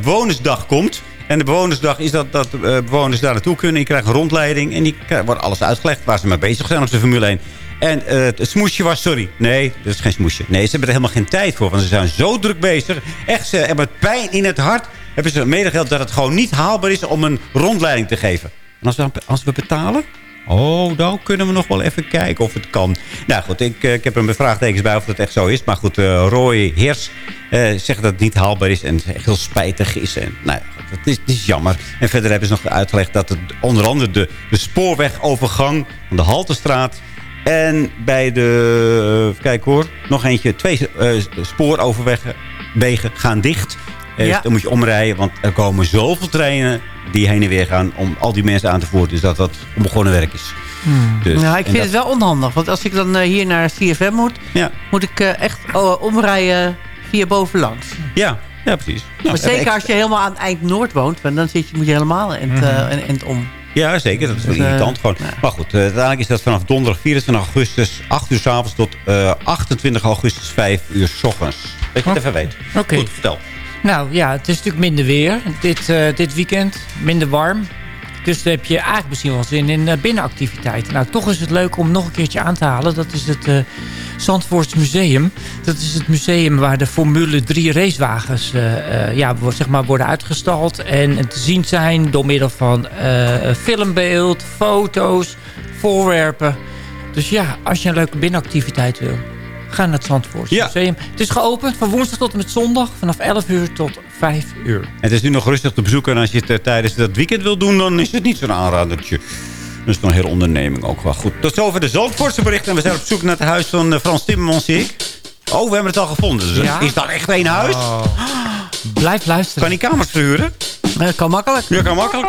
bewonersdag komt... En de bewonersdag is dat, dat de bewoners daar naartoe kunnen. Je krijgt een rondleiding en die wordt alles uitgelegd... waar ze mee bezig zijn op de Formule 1. En eh, het smoesje was, sorry. Nee, dat is geen smoesje. Nee, ze hebben er helemaal geen tijd voor. Want ze zijn zo druk bezig. Echt, ze hebben pijn in het hart. Hebben ze medegedeeld dat het gewoon niet haalbaar is om een rondleiding te geven. En als we, als we betalen... Oh, dan kunnen we nog wel even kijken of het kan. Nou goed, ik, eh, ik heb er een vraagtekens bij of dat echt zo is. Maar goed, eh, Roy Heers zegt dat het niet haalbaar is en heel spijtig is. En, nou het is, het is jammer. En verder hebben ze nog uitgelegd dat het onder andere de, de spoorwegovergang van de Haltestraat... en bij de, uh, kijk hoor, nog eentje, twee eh, spooroverwegen wegen gaan dicht... Eh, Ja. Dan moet je omrijden, want er komen zoveel treinen die heen en weer gaan... om al die mensen aan te voeren. Dus dat dat onbegonnen werk is. Dus, nou, ik vind dat- het wel onhandig. Want als ik dan eh, hier naar CFM moet... Ja. moet ik eh, echt oh, omrijden via bovenlangs. Ja, ja precies. Nou, maar zeker als je helemaal aan het eind Noord woont... dan zit je, moet je helemaal eind, eh, Mhm. een eind om. Ja, zeker. Dat is wel eh, irritant gewoon. Maar goed, eh, uiteindelijk is dat vanaf donderdag 24 augustus... 8 uur s avonds tot eh, 28 augustus 5 uur s ochtends. Dat je het even weet. Oké. Goed, vertel. Nou ja, het is natuurlijk minder weer dit, eh, dit weekend. Minder warm. Dus dan heb je eigenlijk misschien wel zin in eh, binnenactiviteiten. Nou, toch is het leuk om nog een keertje aan te halen. Dat is het eh Zandvoorts Museum. Dat is het museum waar de Formule 3 racewagens eh, ja, zeg maar worden uitgestald. En te zien zijn door middel van filmbeeld, foto's, voorwerpen. Dus ja, als je een leuke binnenactiviteit wil, ga naar het Zandvoorts Ja. Museum. Het is geopend van woensdag tot en met zondag. Vanaf 11 uur tot 5 uur. Het is nu nog rustig te bezoeken. En als je het eh, tijdens dat weekend wil doen, dan is het niet zo'n aanradertje. Dat is nog een hele onderneming ook wel goed. Tot zover de Zandvoortse berichten. En we zijn op zoek naar het huis van eh, Frans Timmermans, zie ik. Oh, we hebben het al gevonden. Dus Ja? Is dat echt één huis? Blijf luisteren. Kan die kamers verhuren? Dat kan makkelijk. Ja, kan makkelijk.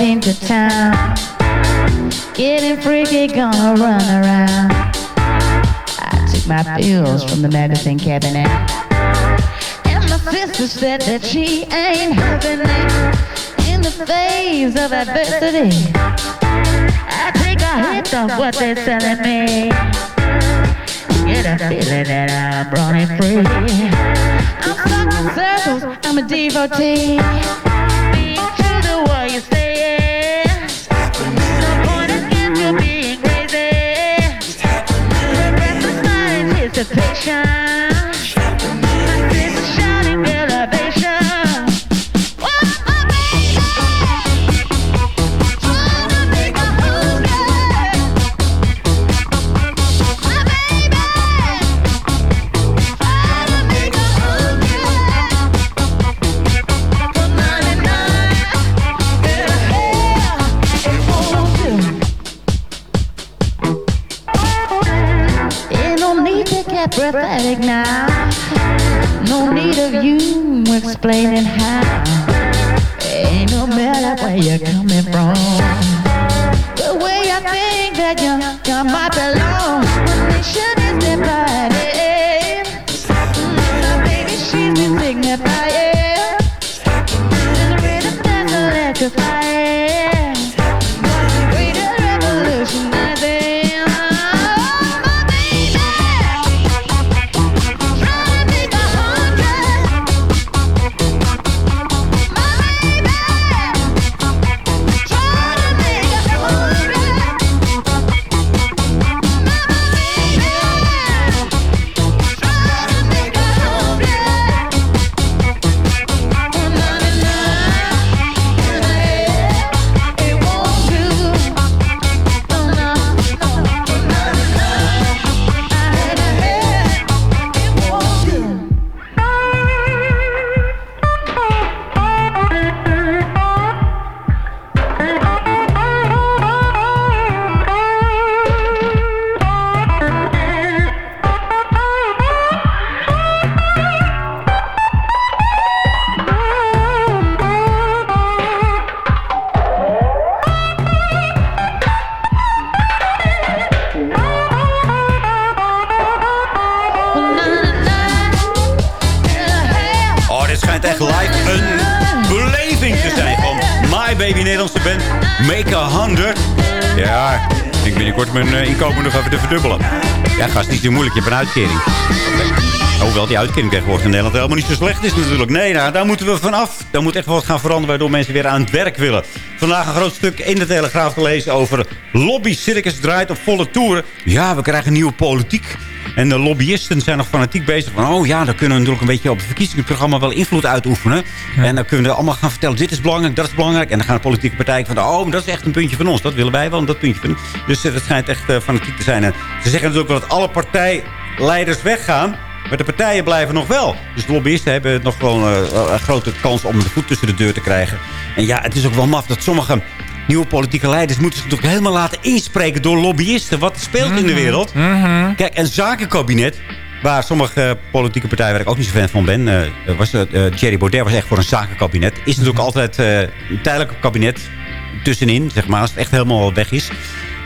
into town. Getting freaky, gonna run around. I took my pills from the medicine cabinet. And my sister said that she ain't having it. In the face of adversity, I take a hit of what they're telling me. Get a feeling that I'm running free. I'm circles, I'm a devotee. Anticipation. Make a Hundred. Ja, ik denk binnenkort mijn eh, inkomen nog even te verdubbelen. Ja, gast, niet zo moeilijk. Je hebt een uitkering. Hoewel die uitkering tegenwoordig in Nederland helemaal niet zo slecht is natuurlijk. Nee, nou, daar moeten we vanaf. Daar moet echt wat gaan veranderen waardoor mensen weer aan het werk willen. Vandaag een groot stuk in de Telegraaf te lezen over lobby circus draait op volle toeren. Ja, we krijgen nieuwe politiek. En de lobbyisten zijn nog fanatiek bezig van... oh ja, dan kunnen we natuurlijk een beetje op het verkiezingsprogramma wel invloed uitoefenen. En dan kunnen we allemaal gaan vertellen... dit is belangrijk, dat is belangrijk. En dan gaan de politieke partijen van... oh, dat is echt een puntje van ons. Dat willen wij wel, dat puntje van Dus uh, dat schijnt echt uh, fanatiek te zijn. En ze zeggen natuurlijk wel dat alle partijleiders weggaan... Maar de partijen blijven nog wel. Dus de lobbyisten hebben nog wel uh, een grote kans om de voet tussen de deur te krijgen. En ja, het is ook wel maf dat sommige nieuwe politieke leiders moeten zich natuurlijk helemaal laten inspreken door lobbyisten. Wat speelt mm -hmm. in de wereld? Mm -hmm. Kijk, een zakenkabinet, waar sommige uh, politieke partijen, waar ik ook niet zo fan van ben, uh, was, uh, Thierry Baudet was echt voor een zakenkabinet. Is natuurlijk -hmm. altijd een tijdelijk kabinet tussenin, zeg maar, als het echt helemaal weg is.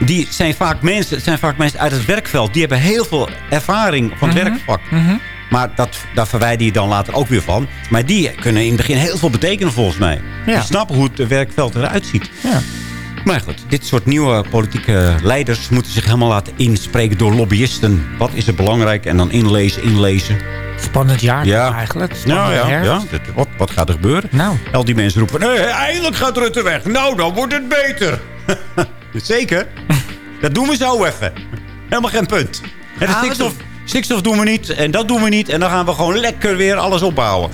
Die zijn vaak mensen, zijn vaak mensen uit het werkveld. Die hebben heel veel ervaring van het werkvak. Maar dat, daar verwijder je dan later ook weer van. Maar die kunnen in het begin heel veel betekenen volgens mij. Ja. Die snappen hoe het werkveld eruit ziet. Ja. Maar goed, dit soort nieuwe politieke leiders moeten zich helemaal laten inspreken door lobbyisten. Wat is er belangrijk? En dan inlezen, inlezen. Spannend jaar ja. eigenlijk. Nou ja, ja. Wat, wat gaat er gebeuren? Nou. Al die mensen roepen, nee, eindelijk gaat Rutte weg. Nou, dan wordt het beter. Zeker. dat doen we zo even. Helemaal geen punt. En de stikstof, stikstof doen we niet. En dat doen we niet. En dan gaan we gewoon lekker weer alles opbouwen.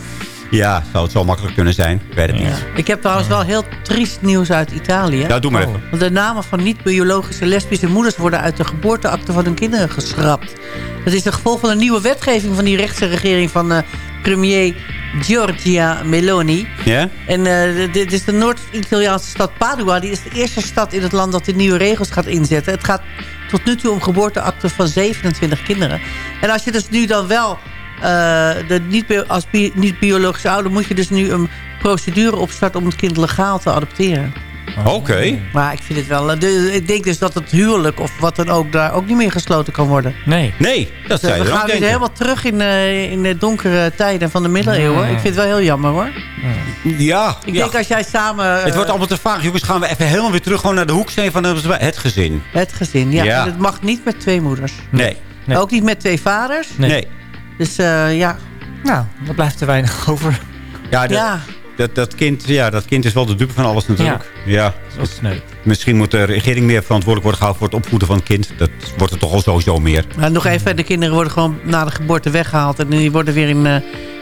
Ja, zou het zo makkelijk kunnen zijn. Ik weet het ja. niet. Ik heb trouwens wel heel triest nieuws uit Italië. Ja, doe maar even. Want de namen van niet-biologische lesbische moeders... worden uit de geboorteakte van hun kinderen geschrapt. Dat is het gevolg van een nieuwe wetgeving... van die rechtse regering van uh, premier Giorgia Meloni. Ja? En uh, dit is de Noord-Italiaanse stad Padua. Die is de eerste stad in het land dat die nieuwe regels gaat inzetten. Het gaat tot nu toe om geboorteakten van 27 kinderen. En als je dus nu dan wel... Uh, de niet, als bi niet-biologische ouder moet je dus nu een procedure opstarten... om het kind legaal te adopteren. Oké. Maar ik vind het wel... eh, de- ik denk dus dat het huwelijk of wat dan ook daar ook niet meer gesloten kan worden. Nee. Nee, dat Dus, eh, je we gaan weer helemaal terug in, eh, in de donkere tijden van de middeleeuwen. Ik vind het wel heel jammer hoor. Ja. Ik ja. denk als jij samen... Het wordt allemaal te vaag. Jongens, gaan we even helemaal weer terug gewoon naar de hoeksteen van het gezin. Het gezin, ja. Ja. En het mag niet met twee moeders. Nee. Ook niet met twee vaders. Nee. Dus eh, ja. Nou, daar blijft er weinig over. Ja, dat, Ja. Dat, dat, kind, ja, dat kind is wel de dupe van alles natuurlijk. Ja. Dat is sneu. Misschien moet de regering meer verantwoordelijk worden gehouden voor het opvoeden van het kind. Dat wordt er toch al sowieso meer. Nou, nog even, de kinderen worden gewoon na de geboorte weggehaald. En die worden weer in, eh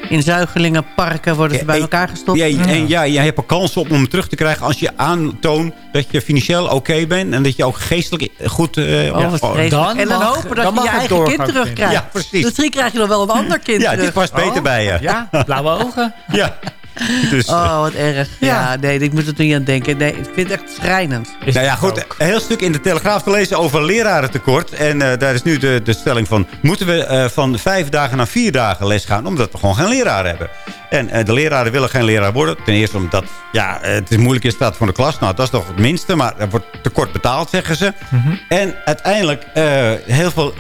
in zuigelingenparken worden ze bij elkaar gestopt. Ja, en ja, je hebt er kans op om hem terug te krijgen als je aantoont dat je financieel oké bent. En dat je ook geestelijk goed... eh, Oh, vreselijk. dan en dan mag- hopen dat dan je je eigen doorgaan, kind terugkrijgt. Ja, precies. Misschien krijg je dan wel een ander kind Ja, dit past beter Oh. bij je. Ja, blauwe ogen. Ja. Dus, Oh, wat erg. Ja, nee, ik moet er niet aan denken. Nee, ik vind het echt schrijnend. nou ja, goed. Een heel stuk in de Telegraaf te lezen over lerarentekort. En eh, daar is nu de, de stelling van... moeten we eh, van vijf dagen naar vier dagen les gaan... omdat we gewoon geen leraar hebben. En eh, de leraren willen geen leraar worden. Ten eerste omdat ja, het is moeilijk in staat voor de klas. Nou, dat is toch het minste. Maar er wordt tekort betaald, zeggen ze. En uiteindelijk, eh, heel veel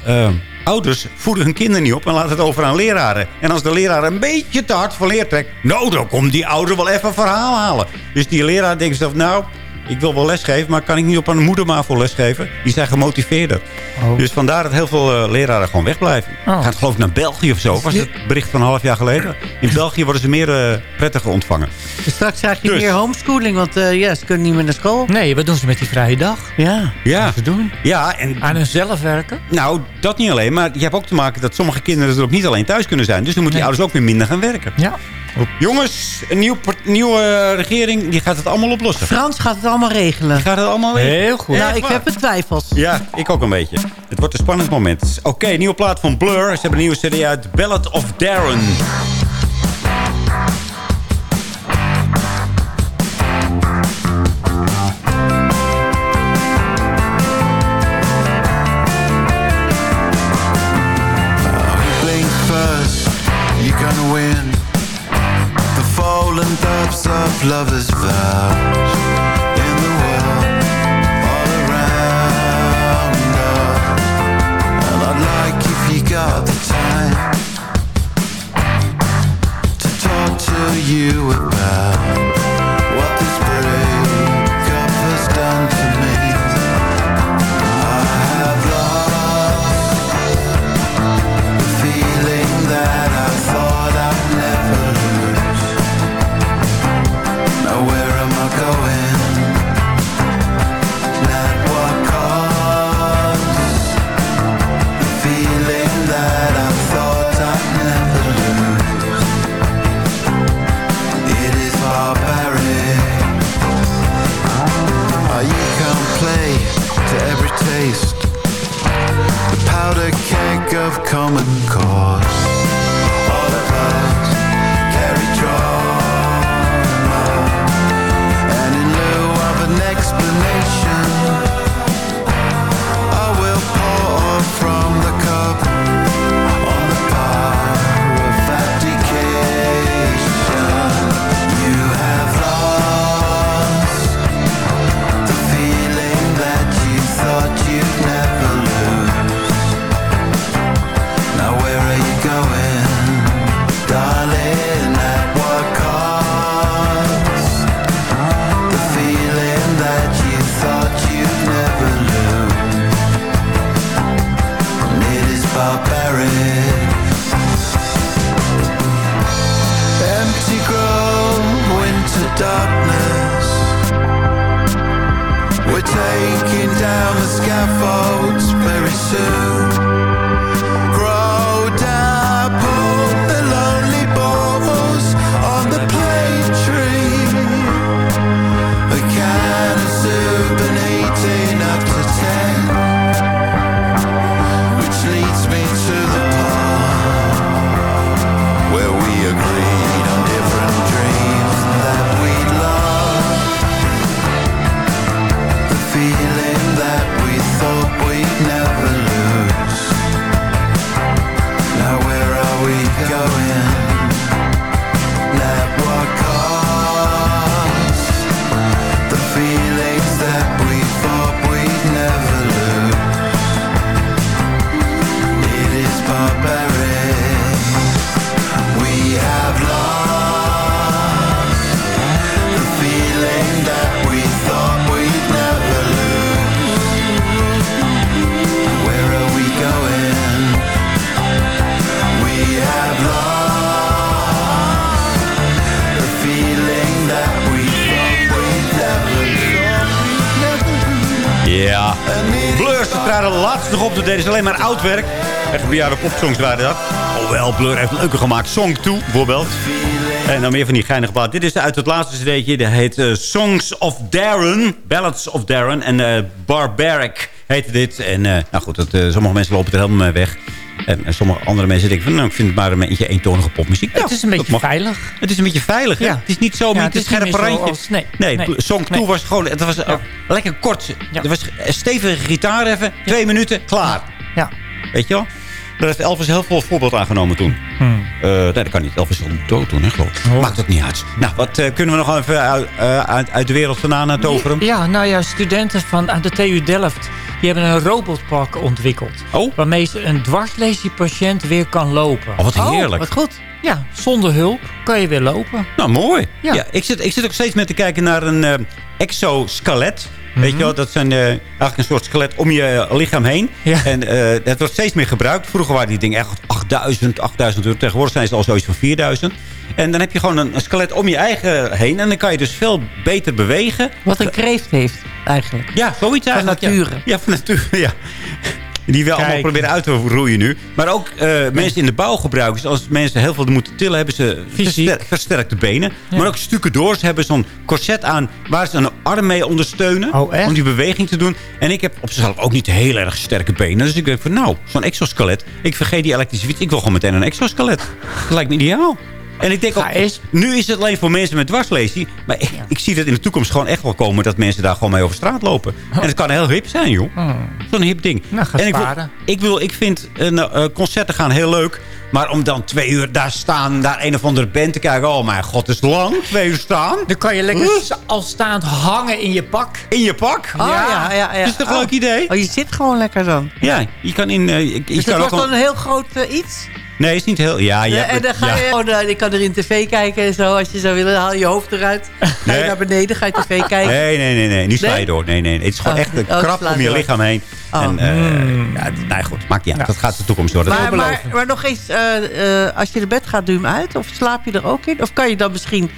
ouders voeden hun kinderen niet op... en laten het over aan leraren. En als de leraar een beetje te hard van leer nou, dan komt die ouder wel even verhaal halen. Dus die leraar denkt zelf... nou, ik wil wel lesgeven, maar kan ik niet op een moedermavo lesgeven? Die zijn gemotiveerder. Dus vandaar dat heel veel eh, leraren gewoon wegblijven. Oh. Gaat geloof ik naar België of zo. Was het bericht van een half jaar geleden. In België worden ze meer eh, prettiger ontvangen. Dus straks krijg je Dus. meer homeschooling, want eh, ja, ze kunnen niet meer naar school. Nee, wat doen ze met die vrije dag? Ja. Ja, Ze doen. ja en Aan hunzelf werken? nou, dat niet alleen. Maar je hebt ook te maken dat sommige kinderen er ook niet alleen thuis kunnen zijn. Dus dan moeten die ouders ook weer minder gaan werken. Ja. Jongens, een nieuw, nieuwe regering die gaat het allemaal oplossen. Frans gaat het allemaal regelen. Die gaat het allemaal weer. Heel goed. Nou, ik heb mijn twijfels. Ja, ik ook een beetje. Het wordt een spannend moment. Oké, nieuwe plaat van Blur. Ze hebben een nieuwe CD uit. Ballad of Darren. Lovers' vows deden. is alleen maar oud werk. Echt bejaarde popsongs waren dat. Hoewel, Blur heeft een leuke gemaakt. Song 2 bijvoorbeeld. En dan meer van die geinige plaat. Dit is uit het laatste cd'tje. Dat heet eh, Songs of Darren. Ballads of Darren. En eh, Barbaric heette dit. En eh, nou goed, dat, sommige mensen lopen er helemaal mee weg. En, en sommige andere mensen denken van... nou, ik vind het maar een beetje eentonige popmuziek. Het is een beetje veilig. Het is een beetje veilig, ja. Het is niet zo met het niet scherpe randje. nee, nee, nee, Song 2 nee. was gewoon... Het was eh, lekker kort. Er was een stevige gitaar even. Twee minuten, klaar. Ja. Weet je wel? Daar heeft Elvis heel veel voorbeeld aangenomen toen. Hmm. Eh, nee, dat kan niet. Elvis is al dood toen, hè, geloof ik. Maakt ook niet uit. Nou, wat eh, kunnen we nog even uit, eh, uit, uit de wereld vandaan aan toveren? Ja, nou ja, studenten van aan de TU Delft... die hebben een robotpark ontwikkeld. Oh. Waarmee ze een dwarslesie-patiënt weer kan lopen. Oh, wat heerlijk. wat goed. Ja, zonder hulp kan je weer lopen. Nou, mooi. Ja. Ja. ik, zit, ik zit ook steeds met te kijken naar een eh, Weet je wel, dat is een, eh, eigenlijk een soort skelet om je lichaam heen. Ja. En eh dat wordt steeds meer gebruikt. Vroeger waren die dingen echt 8000, 8000 euro. Tegenwoordig zijn ze al zoiets van 4000. En dan heb je gewoon een, een skelet om je eigen heen. En dan kan je dus veel beter bewegen. Wat een kreeft heeft, eigenlijk. Ja, zoiets Van eigenlijk. ja. nature. Ja, van nature, ja. Die we allemaal proberen uit te roeien nu. Maar ook eh, mensen in de bouw gebruiken. Dus als mensen heel veel moeten tillen, hebben ze Fysiek. verster- versterkte benen. Maar ook stucadoors hebben zo'n corset aan waar ze een arm mee ondersteunen. Oh, echt? Om die beweging te doen. En ik heb op zichzelf ook niet heel erg sterke benen. Dus ik denk van nou, zo'n exoskelet. Ik vergeet die elektrische fiets. Ik wil gewoon meteen een exoskelet. Dat lijkt me ideaal. En ik denk ook, nu is het alleen voor mensen met dwarslesie. Maar ik, ik zie dat in de toekomst gewoon echt wel komen... dat mensen daar gewoon mee over straat lopen. En het kan heel hip zijn, joh. Zo'n hip ding. Nou, ga en ik, wil- ik, wil, ik vind eh, concerten gaan heel leuk. Maar om dan twee uur daar staan... daar een of andere band te kijken... oh mijn god, is lang. Twee uur staan. Dan kan je lekker al staand hangen in je pak. In je pak? Oh, ja, ja, ja. Dat is toch een Oh. leuk idee? Oh, je zit gewoon lekker dan. Ja, je kan in... je, je Dus kan dat ook wordt dan een heel groot iets? Nee, is niet heel... Ja, je Ja, hebt en dan ga ja. je gewoon, eh, je kan er in tv kijken en zo. Als je zou willen, haal je hoofd eruit. Ga je Nee. naar beneden, ga je tv kijken. Nee, nee, nee, nee. Nu sla je Nee? door. Nee, nee. Het is gewoon Oh, echt een oh, krap om je door. lichaam heen. Oh. En, eh ja, nee, goed. Maakt niet uit. Dat gaat de toekomst worden. Maar, maar, maar nog eens, eh, eh, als je naar bed gaat, doe je hem uit? Of slaap je er ook in? Of kan je dan misschien,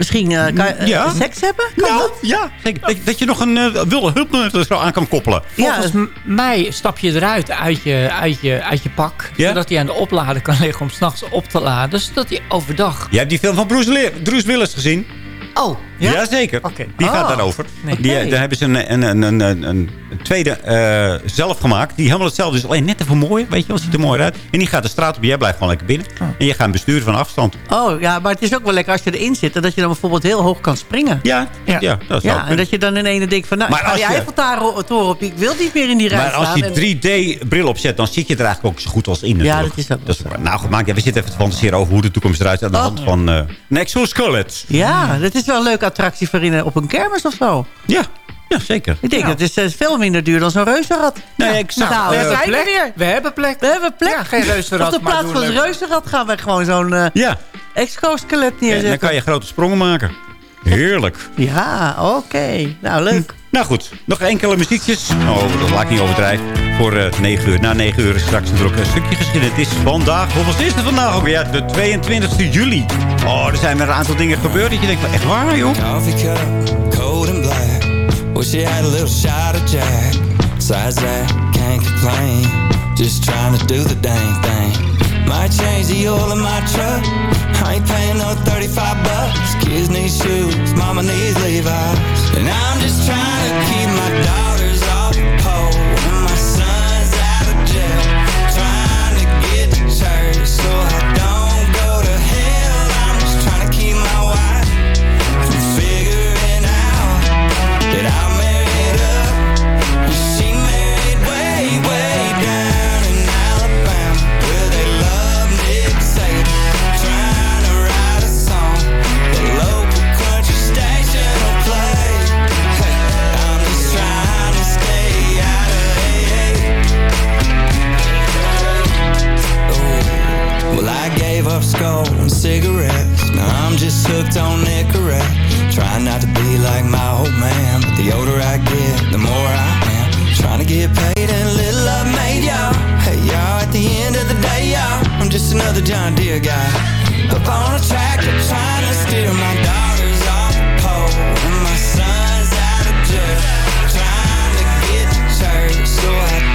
misschien eh, kan je, Ja. seks hebben? Kan Ja, dat? ja. Zeker. Dat, je nog een uh, wilde hulp er zo aan kan koppelen. Volgens m- mij stap je eruit uit je, uit je, uit je pak. Ja? Zodat hij aan de oplader kan liggen om s'nachts op te laden. Zodat hij overdag... Je hebt die film van Bruce, Bruce Willis gezien. Oh, Ja? Jazeker. Die gaat Oh. daarover. Nee. Die, daar hebben ze een, een, een, een, een, tweede eh, zelf gemaakt. Die helemaal hetzelfde is. Alleen net even mooi. Weet je wel, ziet er mooi uit. En die gaat de straat op. Jij blijft gewoon lekker binnen. En je gaat besturen van afstand. Oh, ja, maar het is ook wel lekker als je erin zit... en dat je dan bijvoorbeeld heel hoog kan springen. Ja, ja. Ja. dat is Ja, en dat je dan in ene denkt van... nou, Maar als die je- Eiffeltoren op, ik wil niet meer in die rij Maar als je 3D-bril opzet, dan zit je er eigenlijk ook zo goed als in. natuurlijk. dat is dat is. Nou, goed, maar ja, we zitten even te fantaseren over hoe de toekomst eruit ziet... aan de Oh. hand van eh een exoskelet. Ja, dat is wel een leuke attractie voor in, op een kermis of zo. Ja, ja zeker. Ik denk, dat is eh, veel minder duur dan zo'n reuzenrad. Nee, ik zag- Nou, we hebben plek. weer. We hebben plek. We hebben plek. Ja, geen reuzenrad, Op de plaats van het reuzenrad gaan we gewoon zo'n eh Ja, exoskelet en neerzetten. dan kan je grote sprongen maken. Heerlijk. Ja, oké. Nou, leuk. Nou goed, nog enkele muziekjes. Oh, dat laat ik niet overdrijven. Voor eh 9 uur. Na 9 uur is straks natuurlijk een stukje geschiedenis. Het is vandaag, hoeveel is het vandaag ook? Ja, de 22e juli. Oh, er zijn weer een aantal dingen gebeurd. Dat je denkt, echt waar joh? Coffee cup, cold and black. Wish you had a little shot of Jack. Besides that, can't complain. Just trying to do the dang thing. Might change the oil in my truck. I ain't paying no 35 bucks. Kids need shoes, mama needs Levi's. And I'm just trying to keep my daughters cigarettes. Now I'm just hooked on Nicorette. Trying not to be like my old man, but the older I get, the more I am. Trying to get paid and little love made, y'all. Hey, y'all, at the end of the day, y'all, I'm just another John Deere guy. Up on a tractor, trying to steer my daughters off the pole. And my son's out of jail. Trying to get to church so I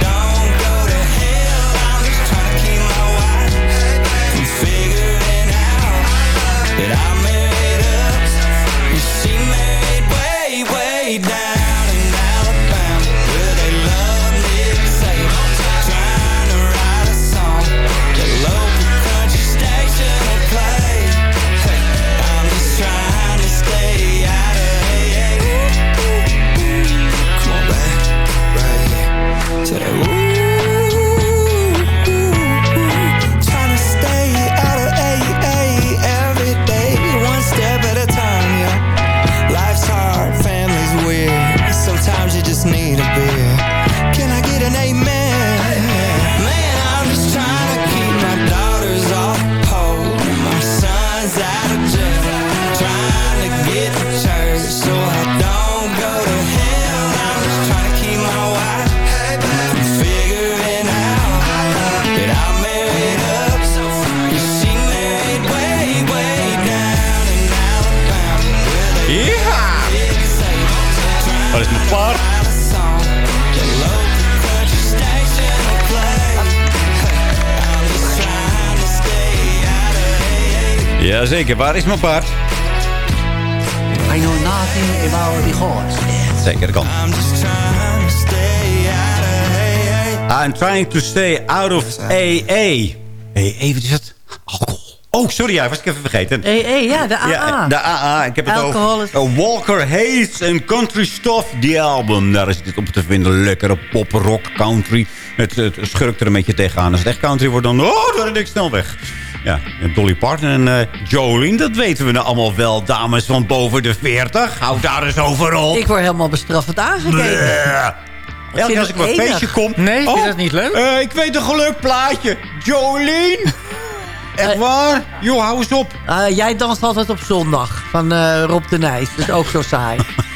Jazeker, waar is mijn paard? I know nothing about the horse. Zeker, dat kan. I'm trying to stay out of AA. AA, wat is dat? Alcohol. Oh, sorry, ja, was ik even vergeten. Eh, ja, de AA. Ja, de AA. Ik heb het Alcohol over uh, Walker Hayes en Country Stuff, die album. Daar is dit op te vinden. Lekkere pop, rock, country. Het, het schurkt er een beetje tegenaan. Als het echt country wordt, dan... Oh, dan ben ik snel weg. Ja, en Dolly Parton en uh, Jolene, dat weten we nou allemaal wel. Dames van boven de 40. Hou daar eens over op. Ik word helemaal bestraffend aangekeken. Elke keer als ik op een feestje kom... Nee, vind je oh, dat niet leuk? eh, ik weet een gelukt plaatje. Jolene? Echt waar? Joh, hou eens op. Eh, jij danst altijd op zondag van eh, Rob de Nijs. Dat is ook zo saai.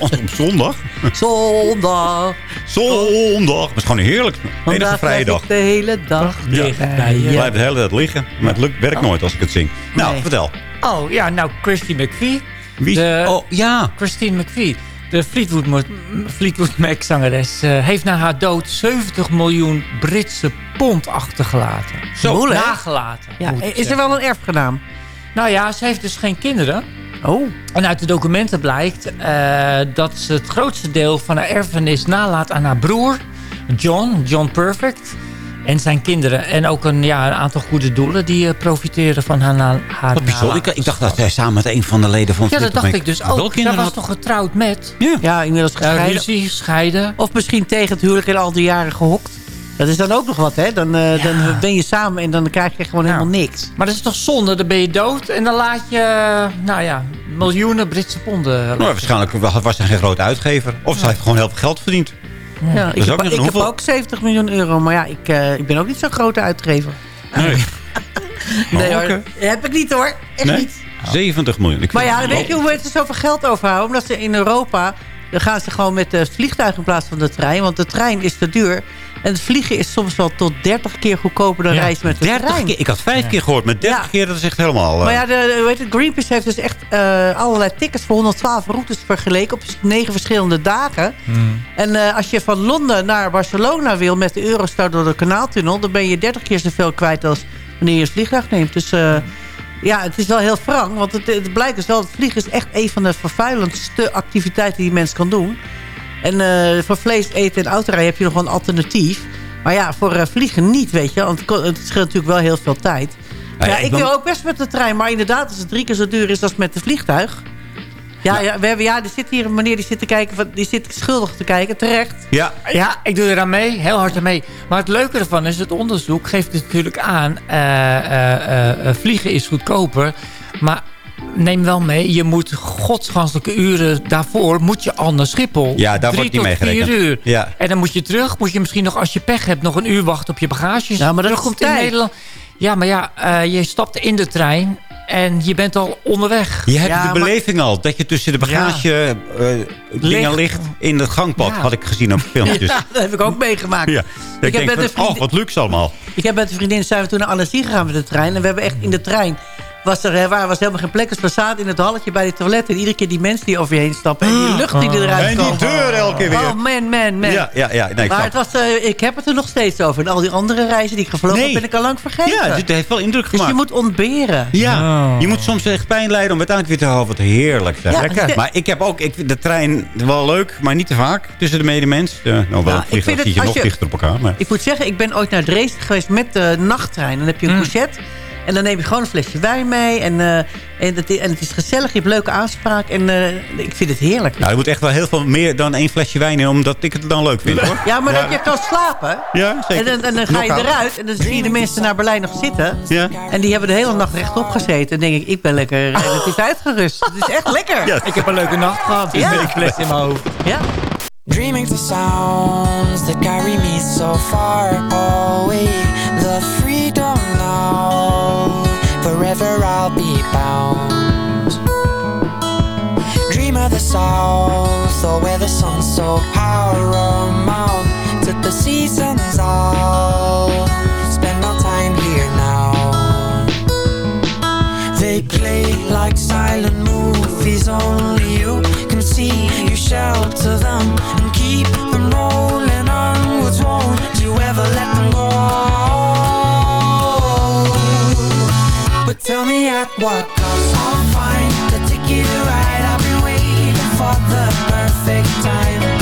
Op zondag? Zondag. Zondag. Dat is gewoon heerlijk. Enige Vandaag vrije blijf dag. ik de hele dag Ja. dicht bij Je je. blijft de hele tijd liggen. Maar het lukt, werkt nooit als ik het zing. Nou, Nee. vertel. Oh, ja, nou, Christy McVie. Wie? De, oh, ja. Christine McVie. De Fleetwood, Fleetwood Mac-zangeres eh, heeft na haar dood 70 miljoen Britse pond achtergelaten. Zo? Nagelaten. Ja, is er wel een erfgenaam? Nou ja, ze heeft dus geen kinderen. Oh. En uit de documenten blijkt eh, dat ze het grootste deel van haar erfenis nalaat aan haar broer, John, John Perfect. En zijn kinderen. En ook een, ja, een aantal goede doelen die eh, profiteren van haar, na, haar Wat bijzonder. Ik, ik dacht dat zij samen met een van de leden van Ja, dat dacht ik dus ook. Zij kinderen was had. toch getrouwd met? Ja. Ja, inmiddels Ja, gescheiden. ruzie, scheiden. Of misschien tegen het huwelijk en al die jaren gehokt. Dat is dan ook nog wat, hè? Dan, eh, dan ben je samen en dan krijg je gewoon helemaal niks. Maar dat is toch zonde? Dan ben je dood en dan laat je, eh, nou ja, miljoenen Britse ponden. Nou, waarschijnlijk was ze geen grote uitgever. Of ze heeft gewoon heel veel geld verdiend. Ja, Dat ik heb, ik heb ook 70 miljoen euro, maar ja, ik, eh, ik ben ook niet zo'n grote uitgever. Nee. Nee Oh, hoor, oké. heb ik niet hoor. Echt Nee? niet. 70 miljoen. Ik Maar ja, weet je hoe mensen zoveel geld overhouden? Omdat ze in Europa, dan gaan ze gewoon met het vliegtuig in plaats van de trein. Want de trein is te duur. En het vliegen is soms wel tot 30 keer goedkoper dan Ja, reizen met de 30 trein. keer. Ik had vijf keer gehoord, maar 30 Ja. keer dat is echt helemaal... eh, Maar ja, de, hoe heet het, Greenpeace heeft dus echt eh, allerlei tickets voor 112 routes vergeleken op negen verschillende dagen. Hmm. En eh, als je van Londen naar Barcelona wil met de Eurostar door de kanaaltunnel... dan ben je 30 keer zoveel kwijt als wanneer je een vliegtuig neemt. Dus eh, ja, het is wel heel wrang. Want het, het blijkt dus wel, het vliegen is echt een van de vervuilendste activiteiten die een mens kan doen. En eh, voor vlees eten en autorijden heb je nog wel een alternatief. Maar ja, voor eh, vliegen niet, weet je. Want het het scheelt natuurlijk wel heel veel tijd. Ja, ja, ik ben- wil ook best met de trein. Maar inderdaad, als het drie keer zo duur is als met de vliegtuig... Ja, ja, we hebben, ja er zit hier een meneer die zit, te kijken, van- die zit schuldig te kijken, terecht. Ja. Ja, ik doe eraan mee. Heel hard aan mee. Maar het leuke ervan is, het onderzoek geeft natuurlijk aan... eh, eh, eh, eh, vliegen is goedkoper. Maar neem wel mee, je moet godsganselijke uren daarvoor... moet je al naar Schiphol. Ja, daar Drie wordt niet tot mee vier gerekend. uur. Ja. En dan moet je terug. Moet je misschien nog, als je pech hebt, nog een uur wachten op je bagage. Ja, maar dat terugkomt in. Nederland. Ja, maar ja, eh, je stapt in de trein... en je bent al onderweg. Je hebt Ja, de maar- beleving al. Dat je tussen de bagage eh, dingen ligt in het gangpad. Ja. Had ik gezien op filmpjes. Ja, dat heb ik ook meegemaakt. Ja. Ik, heb denk met van, een vriendin- oh, wat luxe allemaal. Ik heb met een vriendin zijn we toen naar Annecy gegaan met de trein. En we hebben echt in de trein... Was er, er was helemaal geen plek. Dus we zaten in het halletje bij de toilet. En iedere keer die mensen die over je heen stappen. En die lucht die eruit En die komt. deur elke keer weer. Oh man, man, man. Ja, ja, ja. Nee, ik maar het was, eh, ik heb het er nog steeds over. En al die andere reizen die ik gevlogen Nee. heb, ben ik al lang vergeten. Ja, het heeft wel indruk dus gemaakt. je moet ontberen. Ja, je moet soms echt pijn lijden om uiteindelijk weer te houden. Wat heerlijk. zeg. Ja, Lekker. Maar ik heb ook, ik vind de trein wel leuk, maar niet te vaak tussen de medemens. Uh, nou, wel een ik vind het je als nog je- dichter op elkaar. Maar. Ik moet zeggen, ik ben ooit naar Dresden geweest met de nachttrein. Dan heb je een Mm. couchette. En dan neem je gewoon een flesje wijn mee. En, eh, en, het, en het is gezellig. Je hebt leuke aanspraak. En eh, ik vind het heerlijk. Nou, er moet echt wel heel veel meer dan één flesje wijn in, omdat ik het dan leuk vind, hoor. Ja, maar dat je kan slapen. Ja, zeker. En dan, en dan ga je Knockout. eruit. En dan zie je de mensen naar Berlijn nog zitten. Ja. En die hebben de hele nacht rechtop gezeten. En denk ik, ik ben lekker relatief uitgerust. Het is echt lekker. Ja. Ik heb een leuke nacht gehad. Dus Ja. met die fles in mijn hoofd. Ja. Dreaming to sounds that carry me so far away. The freedom now, forever I'll be bound. Dream of the south, or where the sun's so paramount. Till the seasons all spend our time here now. They play like silent movies, only you can see. You shelter them and keep them rolling onwards Won't you ever let at what cost I'll find the ticket to ride I've been waiting for the perfect time